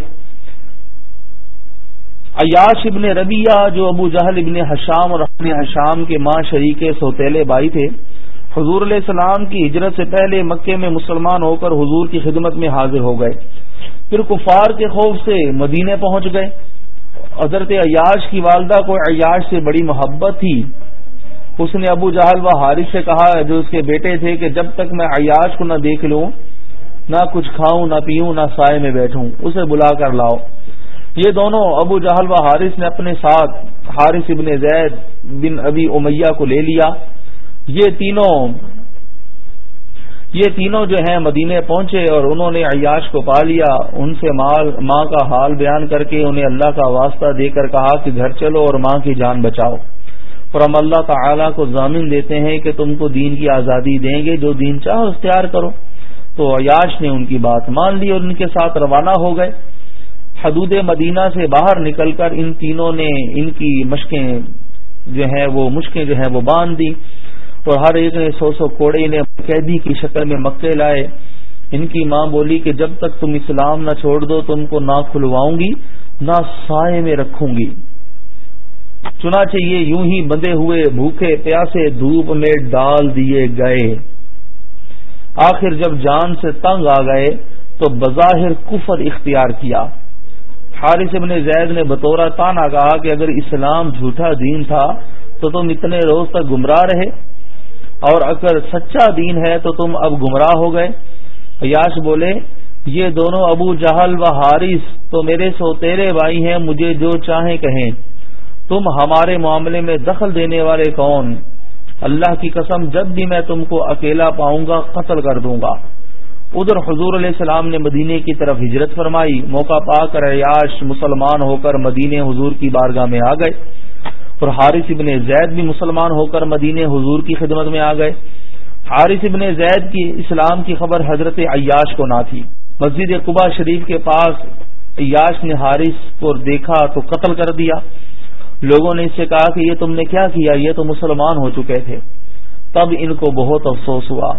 [SPEAKER 1] عیاش ابن ربیہ جو ابو جہل ابن حشام اور اپنے حشام کے ماں شریک سوتیلے بائی تھے، حضور علیہ السلام کی ہجرت سے پہلے مکے میں مسلمان ہو کر حضور کی خدمت میں حاضر ہو گئے۔ پھر کفار کے خوف سے مدینے پہنچ گئے۔ حضرت عیاش کی والدہ کو عیاش سے بڑی محبت تھی۔ اس نے ابو جہل و حارث سے کہا، جو اس کے بیٹے تھے، کہ جب تک میں عیاش کو نہ دیکھ لوں، نہ کچھ کھاؤں، نہ پیوں، نہ سائے میں بیٹھوں، اسے بلا کر لاؤ۔ یہ دونوں ابو جہل و حارث نے اپنے ساتھ حارث ابن زید بن ابی امیہ کو لے لیا۔ یہ تینوں یہ تینوں جو ہیں مدینے پہنچے اور انہوں نے عیاش کو پا لیا۔ ان سے ماں کا حال بیان کر کے انہیں اللہ کا واسطہ دے کر کہا کہ گھر چلو اور ماں کی جان بچاؤ۔ اور ہم اللہ تعالی کو ضامن دیتے ہیں کہ تم کو دین کی آزادی دیں گے۔ جو دین چاہو اختیار کرو۔ تو عیاش نے ان کی بات مان لی اور ان کے ساتھ روانہ ہو گئے۔ حدود مدینہ سے باہر نکل کر ان تینوں نے ان کی مشقیں جو ہیں وہ مشقیں جو ہیں وہ باندھ دی تو ہر ایک نے سو سو کوڑے انہیں قیدی کی شکل میں مکے لائے۔ ان کی ماں بولی کہ جب تک تم اسلام نہ چھوڑ دو تم کو نہ کھلواؤں گی، نہ سائے میں رکھوں گی۔ چنانچہ یہ یوں ہی بندے ہوئے بھوکے پیاسے دھوپ میں ڈال دیے گئے۔ آخر جب جان سے تنگ آ گئے تو بظاہر کفر اختیار کیا۔ حارث ابن زید نے بطورہ تانا کہا کہ اگر اسلام جھوٹا دین تھا تو تم اتنے روز تک گمراہ رہے اور اگر سچا دین ہے تو تم اب گمراہ ہو گئے یاش بولے، یہ دونوں ابو جہل و حارث تو میرے سو تیرے بھائی ہیں، مجھے جو چاہیں کہیں۔ تم ہمارے معاملے میں دخل دینے والے کون؟ اللہ کی قسم، جب بھی میں تم کو اکیلا پاؤں گا، قتل کر دوں گا۔ ادھر حضور علیہ السلام نے مدینے کی طرف ہجرت فرمائی، موقع پا کر عیاش مسلمان ہو کر مدینے حضور کی بارگاہ میں آ گئے اور حارث ابن زید بھی مسلمان ہو کر مدینے حضور کی خدمت میں آ گئے۔ حارث ابن زید کی اسلام کی خبر حضرت عیاش کو نہ تھی۔ مسجد قبا شریف کے پاس عیاش نے حارث کو دیکھا تو قتل کر دیا۔ لوگوں نے اس سے کہا کہ یہ تم نے کیا کیا؟ یہ تو مسلمان ہو چکے تھے۔ تب ان کو بہت افسوس ہوا۔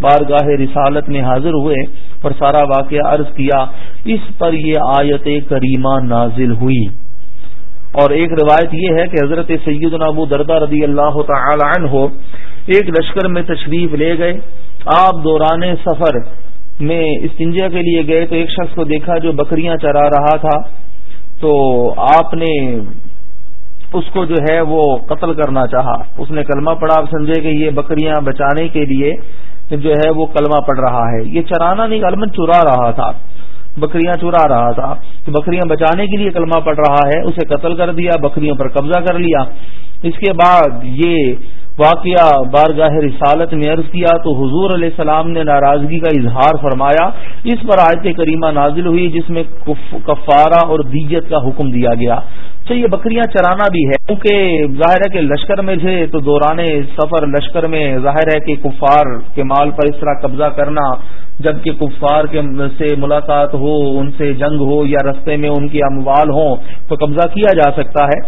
[SPEAKER 1] بارگاہ رسالت میں حاضر ہوئے اور سارا واقعہ عرض کیا، اس پر یہ آیت کریمہ نازل ہوئی۔ اور ایک روایت یہ ہے کہ حضرت سید ابو دردہ رضی اللہ تعالی عنہ ایک لشکر میں تشریف لے گئے۔ آپ دوران سفر میں استنجا کے لیے گئے تو ایک شخص کو دیکھا جو بکریاں چرا رہا تھا۔ تو آپ نے اس کو جو ہے وہ قتل کرنا چاہا۔ اس نے کلمہ پڑا آپ سمجھے کہ یہ بکریاں بچانے کے لیے جو ہے وہ کلمہ پڑ رہا ہے۔ یہ چرانا نہیں، کلمہ چرا رہا تھا۔ بکریاں چرا رہا تھا۔ تو بکریاں بچانے کے لیے کلمہ پڑ رہا ہے، اسے قتل کر دیا، بکریوں پر قبضہ کر لیا۔ اس کے بعد یہ واقعہ بارگاہ رسالت میں عرض کیا تو حضور علیہ السلام نے ناراضگی کا اظہار فرمایا۔ اس پر آیت کریمہ نازل ہوئی جس میں کفارہ اور دیت کا حکم دیا گیا۔ اچھا یہ بکریاں چرانا بھی ہے۔ کیونکہ ظاہر ہے کہ لشکر میں تھے تو دوران سفر لشکر میں ظاہر ہے کہ کفار کے مال پر اس طرح قبضہ کرنا جبکہ کفار کے سے ملاقات ہو، ان سے جنگ ہو یا رستے میں ان کی اموال ہوں تو قبضہ کیا جا سکتا ہے۔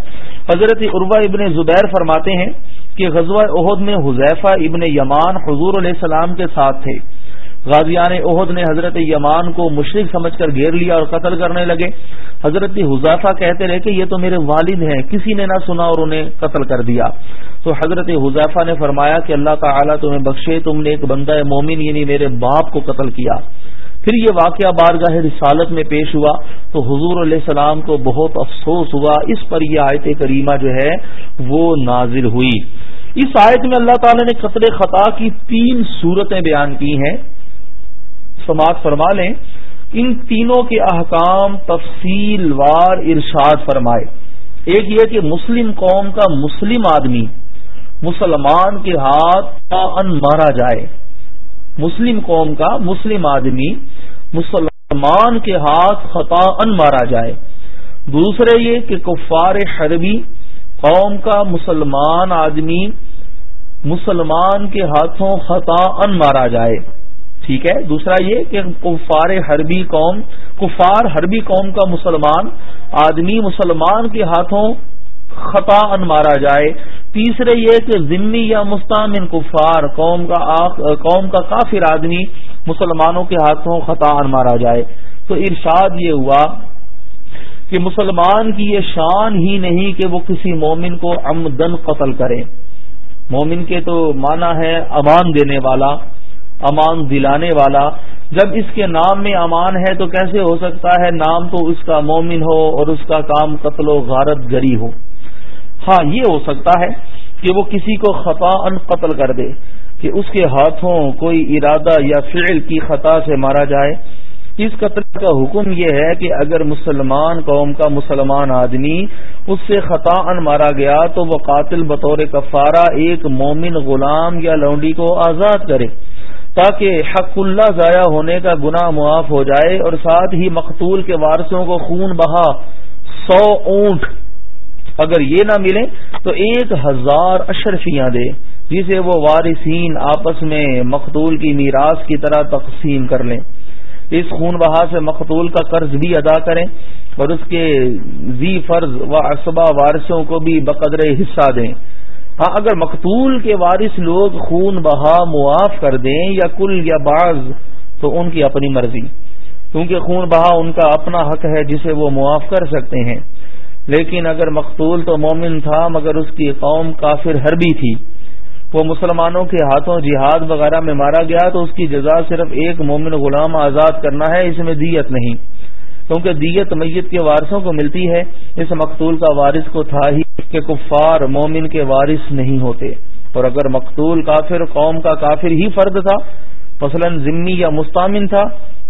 [SPEAKER 1] حضرت عروا ابن زبیر فرماتے ہیں کہ غزوہ عہد میں حذیفہ ابن یمان حضور علیہ السلام کے ساتھ تھے۔ غازیان عہد نے حضرت یمان کو مشرق سمجھ کر گھیر لیا اور قتل کرنے لگے۔ حضرت حذیفہ کہتے رہے کہ یہ تو میرے والد ہیں، کسی نے نہ سنا اور انہیں قتل کر دیا۔ تو حضرت حذیفہ نے فرمایا کہ اللہ تعالیٰ تمہیں بخشے، تم نے ایک بندہ مومن یعنی میرے باپ کو قتل کیا۔ پھر یہ واقعہ بارگاہ رسالت میں پیش ہوا تو حضور علیہ السلام کو بہت افسوس ہوا۔ اس پر یہ آیت کریمہ جو ہے وہ نازل ہوئی۔ اس آیت میں اللہ تعالی نے قتل خطا کی تین صورتیں بیان کی ہیں۔ سماعت فرما لیں۔ ان تینوں کے احکام تفصیل وار ارشاد فرمائے۔ ایک یہ کہ مسلم قوم کا مسلم آدمی مسلمان کے ہاتھ ان مارا جائے۔ مسلم قوم کا مسلم آدمی، مسلمان کے ہاتھ خطا ان مارا جائے۔ دوسرے یہ کہ کفار حربی، قوم کا مسلمان آدمی مسلمان کے ہاتھوں خطا ان مارا جائے۔ ٹھیک ہے؟ دوسرا یہ کہ کفار حربی قوم، کفار حربی قوم کا مسلمان آدمی مسلمان کے ہاتھوں خطا ان مارا جائے۔ تیسرے یہ کہ ذمی یا مستعمن کفار، قوم کا قوم کا کافر آدمی مسلمانوں کے ہاتھوں خطا ان مارا جائے۔ تو ارشاد یہ ہوا کہ مسلمان کی یہ شان ہی نہیں کہ وہ کسی مومن کو عمدن قتل کرے۔ مومن کے تو مانا ہے امان دینے والا، امان دلانے والا۔ جب اس کے نام میں امان ہے تو کیسے ہو سکتا ہے نام تو اس کا مومن ہو اور اس کا کام قتل و غارت گری ہو؟ ہاں یہ ہو سکتا ہے کہ وہ کسی کو خطا ان قتل کر دے کہ اس کے ہاتھوں کوئی ارادہ یا فعل کی خطا سے مارا جائے۔ اس قتل کا حکم یہ ہے کہ اگر مسلمان قوم کا مسلمان آدمی اس سے خطا ان مارا گیا تو وہ قاتل بطور کفارہ ایک مومن غلام یا لونڈی کو آزاد کرے تاکہ حق اللہ ضائع ہونے کا گناہ معاف ہو جائے اور ساتھ ہی مقتول کے وارثوں کو خون بہا، سو اونٹ۔ اگر یہ نہ ملے تو ایک ہزار اشرفیاں دے، جسے وہ وارثین آپس میں مقتول کی میراث کی طرح تقسیم کر لیں۔ اس خون بہا سے مقتول کا قرض بھی ادا کریں اور اس کے زی فرض و اسبا وارثوں کو بھی بقدر حصہ دیں۔ ہاں اگر مقتول کے وارث لوگ خون بہا معاف کر دیں یا کل یا بعض، تو ان کی اپنی مرضی۔ کیونکہ خون بہا ان کا اپنا حق ہے جسے وہ معاف کر سکتے ہیں۔ لیکن اگر مقتول تو مومن تھا، مگر اس کی قوم کافر حربی تھی۔ وہ مسلمانوں کے ہاتھوں جہاد وغیرہ میں مارا گیا تو اس کی جزا صرف ایک مومن غلام آزاد کرنا ہے، اس میں دیت نہیں۔ کیونکہ دیت میت کے وارثوں کو ملتی ہے، اس مقتول کا وارث کو تھا ہی کہ کفار مومن کے وارث نہیں ہوتے۔ اور اگر مقتول کافر، قوم کا کافر ہی فرد تھا، مثلا ضمنی یا مستامن تھا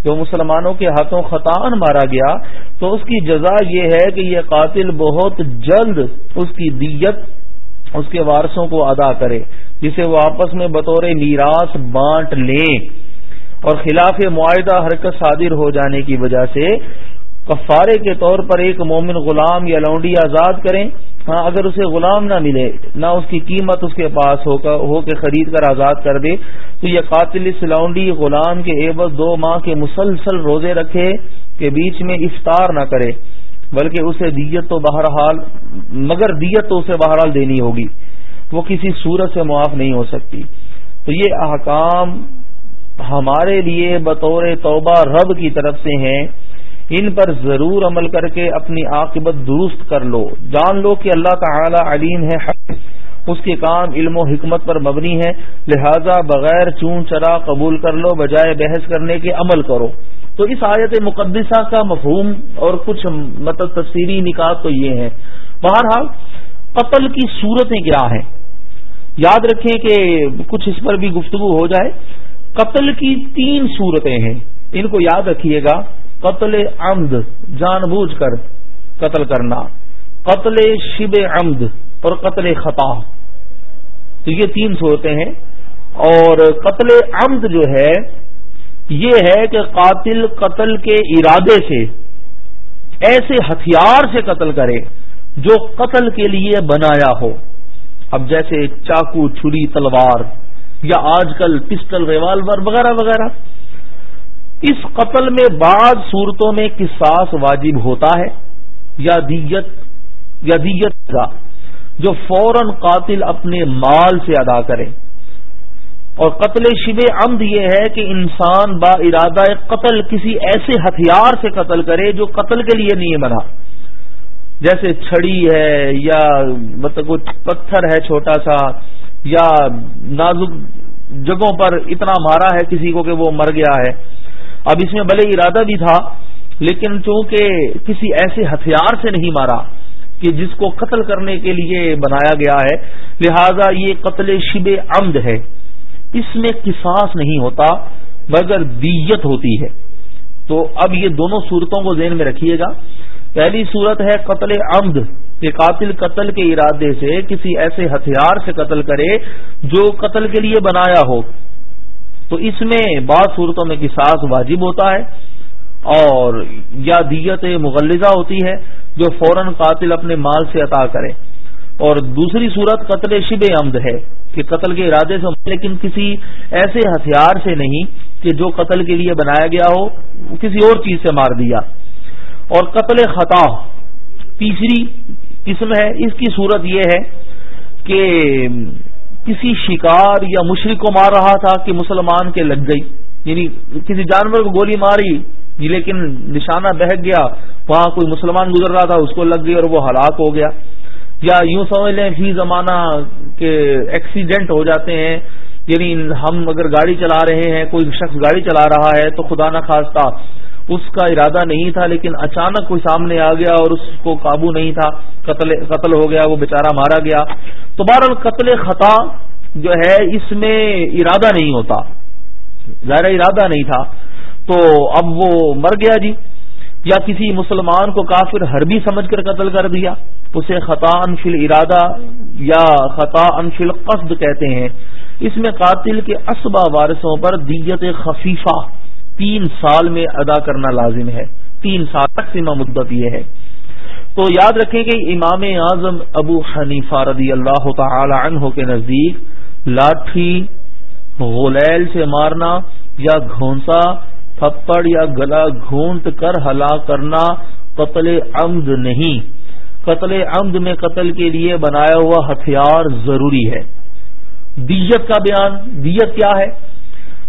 [SPEAKER 1] جو مسلمانوں کے ہاتھوں خطان مارا گیا، تو اس کی جزا یہ ہے کہ یہ قاتل بہت جلد اس کی دیت، اس کے وارثوں کو ادا کرے، جسے وہ آپس میں بطور میراث بانٹ لیں۔ اور خلاف معاہدہ حرکت صادر ہو جانے کی وجہ سے کفارے کے طور پر ایک مومن غلام یا لونڈی آزاد کریں ہاں اگر اسے غلام نہ ملے، نہ اس کی قیمت اس کے پاس ہو کے خرید کر آزاد کر دے، تو یہ قاتل سلاؤنڈی غلام کے عبض دو ماہ کے مسلسل روزے رکھے کے بیچ میں افطار نہ کرے، بلکہ اسے دیت تو بہرحال مگر دیت تو اسے بہرحال دینی ہوگی۔ وہ کسی صورت سے معاف نہیں ہو سکتی۔ تو یہ احکام ہمارے لیے بطور توبہ رب کی طرف سے ہیں۔ ان پر ضرور عمل کر کے اپنی عاقبت درست کر لو۔ جان لو کہ اللہ تعالی علیم ہے اس کے کام علم و حکمت پر مبنی ہے۔ لہذا بغیر چون چرا قبول کر لو، بجائے بحث کرنے کے عمل کرو۔ تو اس آیت مقدسہ کا مفہوم اور کچھ مطلب تفصیلی نکات تو یہ ہے بہرحال، قتل کی صورتیں کیا ہیں؟ یاد رکھیں کہ کچھ اس پر بھی گفتگو ہو جائے۔ قتل کی تین صورتیں ہیں۔ ان کو یاد رکھیے گا، قتل عمد جان بوجھ کر قتل کرنا۔ قتل شب عمد اور قتل خطا۔ تو یہ تین صورتیں ہیں۔ اور قتل عمد جو ہے، یہ ہے کہ قاتل قتل کے ارادے سے، ایسے ہتھیار سے قتل کرے جو قتل کے لیے بنایا ہو۔ اب جیسے چاقو، چھری، تلوار یا آج کل پسٹل، ریوالور وغیرہ وغیرہ۔ اس قتل میں بعض صورتوں میں قصاص واجب ہوتا ہے، یا دیت یا دیت کا جو فوراً قاتل اپنے مال سے ادا کرے۔ اور قتل شب عمد یہ ہے کہ انسان با ارادہ قتل کسی ایسے ہتھیار سے قتل کرے جو قتل کے لیے نہیں بنا۔ جیسے چھڑی ہے، یا مطلب کچھ پتھر ہے چھوٹا سا، یا نازک جگہوں پر اتنا مارا ہے کسی کو کہ وہ مر گیا ہے۔ اب اس میں بھلے ارادہ بھی تھا، لیکن چونکہ کسی ایسے ہتھیار سے نہیں مارا کہ جس کو قتل کرنے کے لیے بنایا گیا ہے، لہذا یہ قتل شب عمد ہے۔ اس میں قصاص نہیں ہوتا، مگر دیت ہوتی ہے۔ تو اب یہ دونوں صورتوں کو ذہن میں رکھیے گا۔ پہلی صورت ہے قتل عمد، کہ قاتل قتل کے ارادے سے کسی ایسے ہتھیار سے قتل کرے جو قتل کے لیے بنایا ہو۔ تو اس میں بعض صورتوں میں قصاص واجب ہوتا ہے اور یا دیت مغلزہ ہوتی ہے جو فوراً قاتل اپنے مال سے عطا کرے۔ اور دوسری صورت قتل شب عمد ہے کہ قتل کے ارادے سے لیکن کسی ایسے ہتھیار سے نہیں کہ جو قتل کے لیے بنایا گیا ہو، کسی اور چیز سے مار دیا۔ اور قتل خطا، تیسری قسم ہے، اس کی صورت یہ ہے کہ کسی شکار یا مشرق کو مار رہا تھا کہ مسلمان کے لگ گئی یعنی کسی جانور کو گولی ماری جی لیکن نشانہ بہک گیا، وہاں کوئی مسلمان گزر رہا تھا، اس کو لگ گئی اور وہ ہلاک ہو گیا۔ یا یوں سمجھ لیں فی زمانہ کے ایکسیڈنٹ ہو جاتے ہیں یعنی ہم اگر گاڑی چلا رہے ہیں، کوئی شخص گاڑی چلا رہا ہے، تو خدا نہ خواستہ اس کا ارادہ نہیں تھا، لیکن اچانک کوئی سامنے آ گیا اور اس کو قابو نہیں تھا، قتل قتل ہو گیا، وہ بیچارہ مارا گیا۔ تو بہرحال قتل خطا جو ہے، اس میں ارادہ نہیں ہوتا، ظاہر ارادہ نہیں تھا۔ تو اب وہ مر گیا جی یا کسی مسلمان کو کافر حربی سمجھ کر قتل کر دیا۔ اسے خطا انفل ارادہ یا خطا انفل قصد کہتے ہیں۔ اس میں قاتل کے اسبا وارثوں پر دیت خفیفہ۔ تین سال میں ادا کرنا لازم ہے۔ تین سال تک سیما مدت یہ ہے۔ تو یاد رکھیں کہ امام اعظم ابو حنیفہ رضی اللہ تعالی عنہ کے نزدیک لاٹھی، غلیل سے مارنا یا گھونسا، تھپڑ یا گلا گھونٹ کر ہلا کرنا قتل عمد نہیں۔ قتل عمد میں قتل کے لیے بنایا ہوا ہتھیار ضروری ہے۔ دیت کا بیان، دیت کیا ہے؟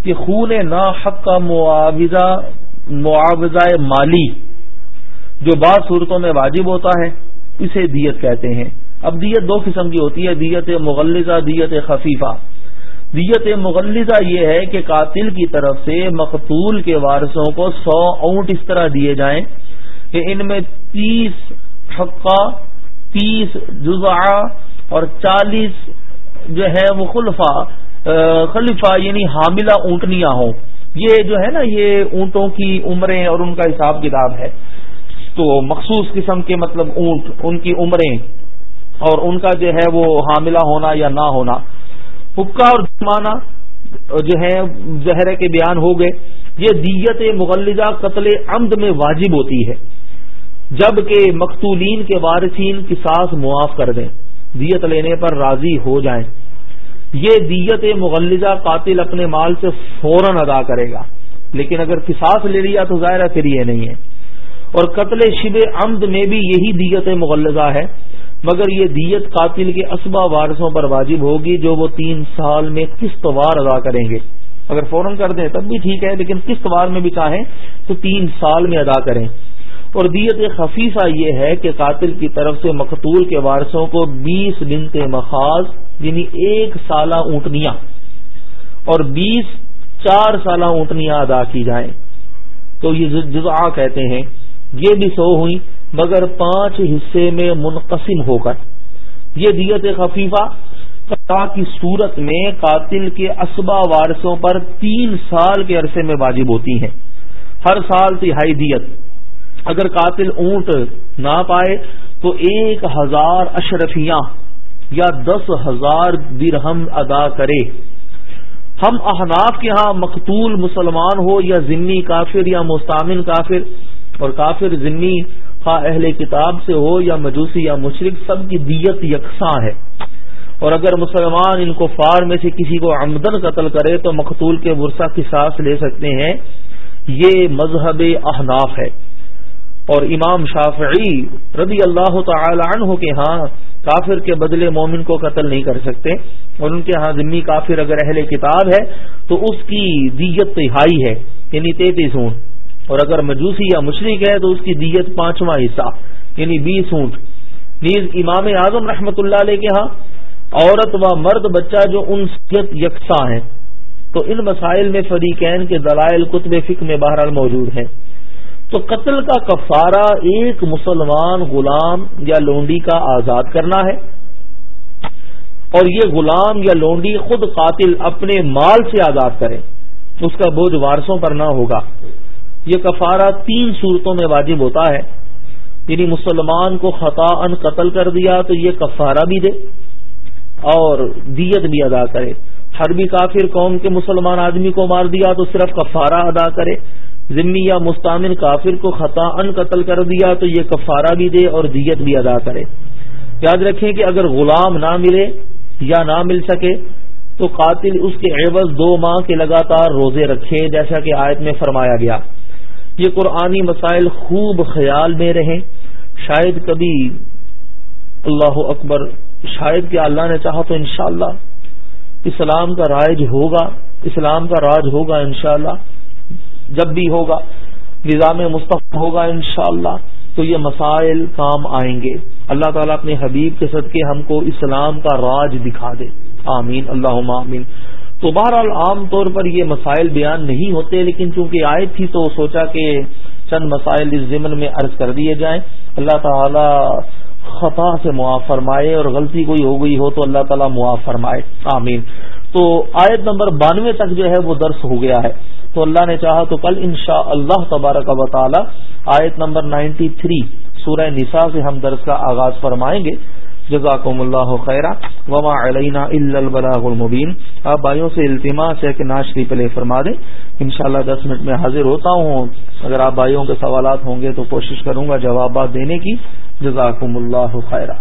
[SPEAKER 1] کہ خون نا حق کا معاوضہ معاوضہ مالی جو بعض صورتوں میں واجب ہوتا ہے، اسے دیت کہتے ہیں۔ اب دیت دو قسم کی ہوتی ہے، دیت مغلزہ دیت خفیفہ۔ دیت مغلزہ یہ ہے کہ قاتل کی طرف سے مقتول کے وارثوں کو سو اونٹ اس طرح دیے جائیں کہ ان میں تیس حقہ، تیس جزا اور چالیس جو ہے وہ خلفا خلیفہ یعنی حاملہ اونٹنیاں ہوں۔ یہ جو ہے نا، یہ اونٹوں کی عمریں اور ان کا حساب کتاب ہے۔ تو مخصوص قسم کے مطلب اونٹ، ان کی عمریں اور ان کا جو ہے وہ حاملہ ہونا یا نہ ہونا۔ حکا اور جرمانہ جو ہے زہرے کے بیان ہو گئے۔ یہ دیت مغلجہ قتل عمد میں واجب ہوتی ہے۔ جبکہ مقتولین کے وارثین کی ساس معاف کر دیں۔ دیت لینے پر راضی ہو جائیں۔ یہ دیت مغلزہ قاتل اپنے مال سے فوراً ادا کرے گا۔ لیکن اگر کساس لے لیا تو ظاہر پھر یہ نہیں ہے۔ اور قتل شب عمد میں بھی یہی دیت مغلزہ ہے۔ مگر یہ دیت قاتل کے اسبا وارثوں پر واجب ہوگی جو وہ تین سال میں قسط وار ادا کریں گے۔ اگر فوراً کر دیں تب بھی ٹھیک ہے، لیکن قسط وار میں بھی چاہیں تو تین سال میں ادا کریں۔ اور دیت خفیفہ یہ ہے کہ قاتل کی طرف سے مقتول کے وارثوں کو بیس بنت مخاص یعنی ایک سالہ اونٹنیاں، اور بیس، چار سالہ اونٹنیاں ادا کی جائیں۔ تو یہ جزا کہتے ہیں۔ یہ بھی سو ہوئی مگر پانچ حصے میں منقسم ہو کر۔ یہ دیت خفیفہ کی صورت میں قاتل کے اسبا وارثوں پر تین سال کے عرصے میں واجب ہوتی ہیں۔ ہر سال تہائی دیت۔ اگر قاتل اونٹ نہ پائے تو ایک ہزار اشرفیاں یا دس ہزار درہم ادا کرے۔ ہم احناف کے ہاں مقتول مسلمان ہو یا ضمنی کافر یا مستعمن کافر، اور کافر ضمنی خواہ اہل کتاب سے ہو یا مجوسی یا مشرق سب کی دیت یکساں ہے۔ اور اگر مسلمان ان کو فار میں سے کسی کو آمدن قتل کرے تو مقتول کے ورثہ کی سانس لے سکتے ہیں۔ یہ مذہب احناف ہے۔ اور امام شافعی رضی اللہ تعالی عنہ کے ہاں کافر کے بدلے مومن کو قتل نہیں کر سکتے اور ان کے ہاں ضمنی کافر اگر اہل کتاب ہے تو اس کی دیت تہائی ہے یعنی تینتیس اونٹ۔ اور اگر مجوسی یا مشرق ہے تو اس کی دیت پانچواں حصہ یعنی بیس اونٹ۔ نیز امام اعظم رحمت اللہ علیہ کے ہاں عورت و مرد بچہ جو ان سیت یکساں ہیں۔ تو ان مسائل میں فریقین کے دلائل کتب فکر میں بہرحال موجود ہیں۔ تو قتل کا کفارہ ایک مسلمان غلام یا لونڈی کا آزاد کرنا ہے اور یہ غلام یا لونڈی خود قاتل اپنے مال سے آزاد کرے، اس کا بوجھ وارسوں پر نہ ہوگا۔ یہ کفارہ تین صورتوں میں واجب ہوتا ہے۔ یعنی مسلمان کو خطا ان قتل کر دیا تو یہ کفارہ بھی دے اور دیت بھی ادا کرے۔ ہر بھی کافر قوم کے مسلمان آدمی کو مار دیا تو صرف کفارہ ادا کرے۔ ذمی یا مستعمل کافر کو خطا ان قتل کر دیا تو یہ کفارہ بھی دے اور دیت بھی ادا کرے۔ یاد رکھیں کہ اگر غلام نہ ملے یا نہ مل سکے تو قاتل اس کے عوض دو ماہ کے لگاتار روزے رکھے جیسا کہ آیت میں فرمایا گیا۔ یہ قرآنی مسائل خوب خیال میں رہیں۔ شاید کبھی اللہ اکبر، شاید کہ اللہ نے چاہا تو انشاءاللہ اسلام کا رائج ہوگا، اسلام کا راج ہوگا انشاءاللہ۔ جب بھی ہوگا، نظام مستقب ہوگا انشاءاللہ، تو یہ مسائل کام آئیں گے۔ اللہ تعالیٰ اپنے حبیب کے صدقے ہم کو اسلام کا راج دکھا دے۔ آمین اللہ آمین۔ تو بہرحال عام طور پر یہ مسائل بیان نہیں ہوتے، لیکن چونکہ آئے تھی تو سوچا کہ چند مسائل اس ضمن میں عرض کر دیے جائیں۔ اللہ تعالی خطا سے معاف فرمائے اور غلطی کوئی ہو گئی ہو تو اللہ تعالیٰ معاف فرمائے۔ آمین۔ تو آیت نمبر بانوے تک جو ہے وہ درس ہو گیا ہے۔ تو اللہ نے چاہا تو کل انشاء اللہ تبارک و تعالی آیت نمبر نائنٹی تھری سورہ نساء سے ہم درس کا آغاز فرمائیں گے۔ جزاکم اللہ خیرہ وما علینا البلاغ المبین. آپ بھائیوں سے التماس ہے کہ ناشری پلے فرما دیں. انشاءاللہ دس منٹ میں حاضر ہوتا ہوں. اگر آپ بھائیوں کے سوالات ہوں گے تو کوشش کروں گا جوابات دینے کی. جزاکم اللہ خیرہ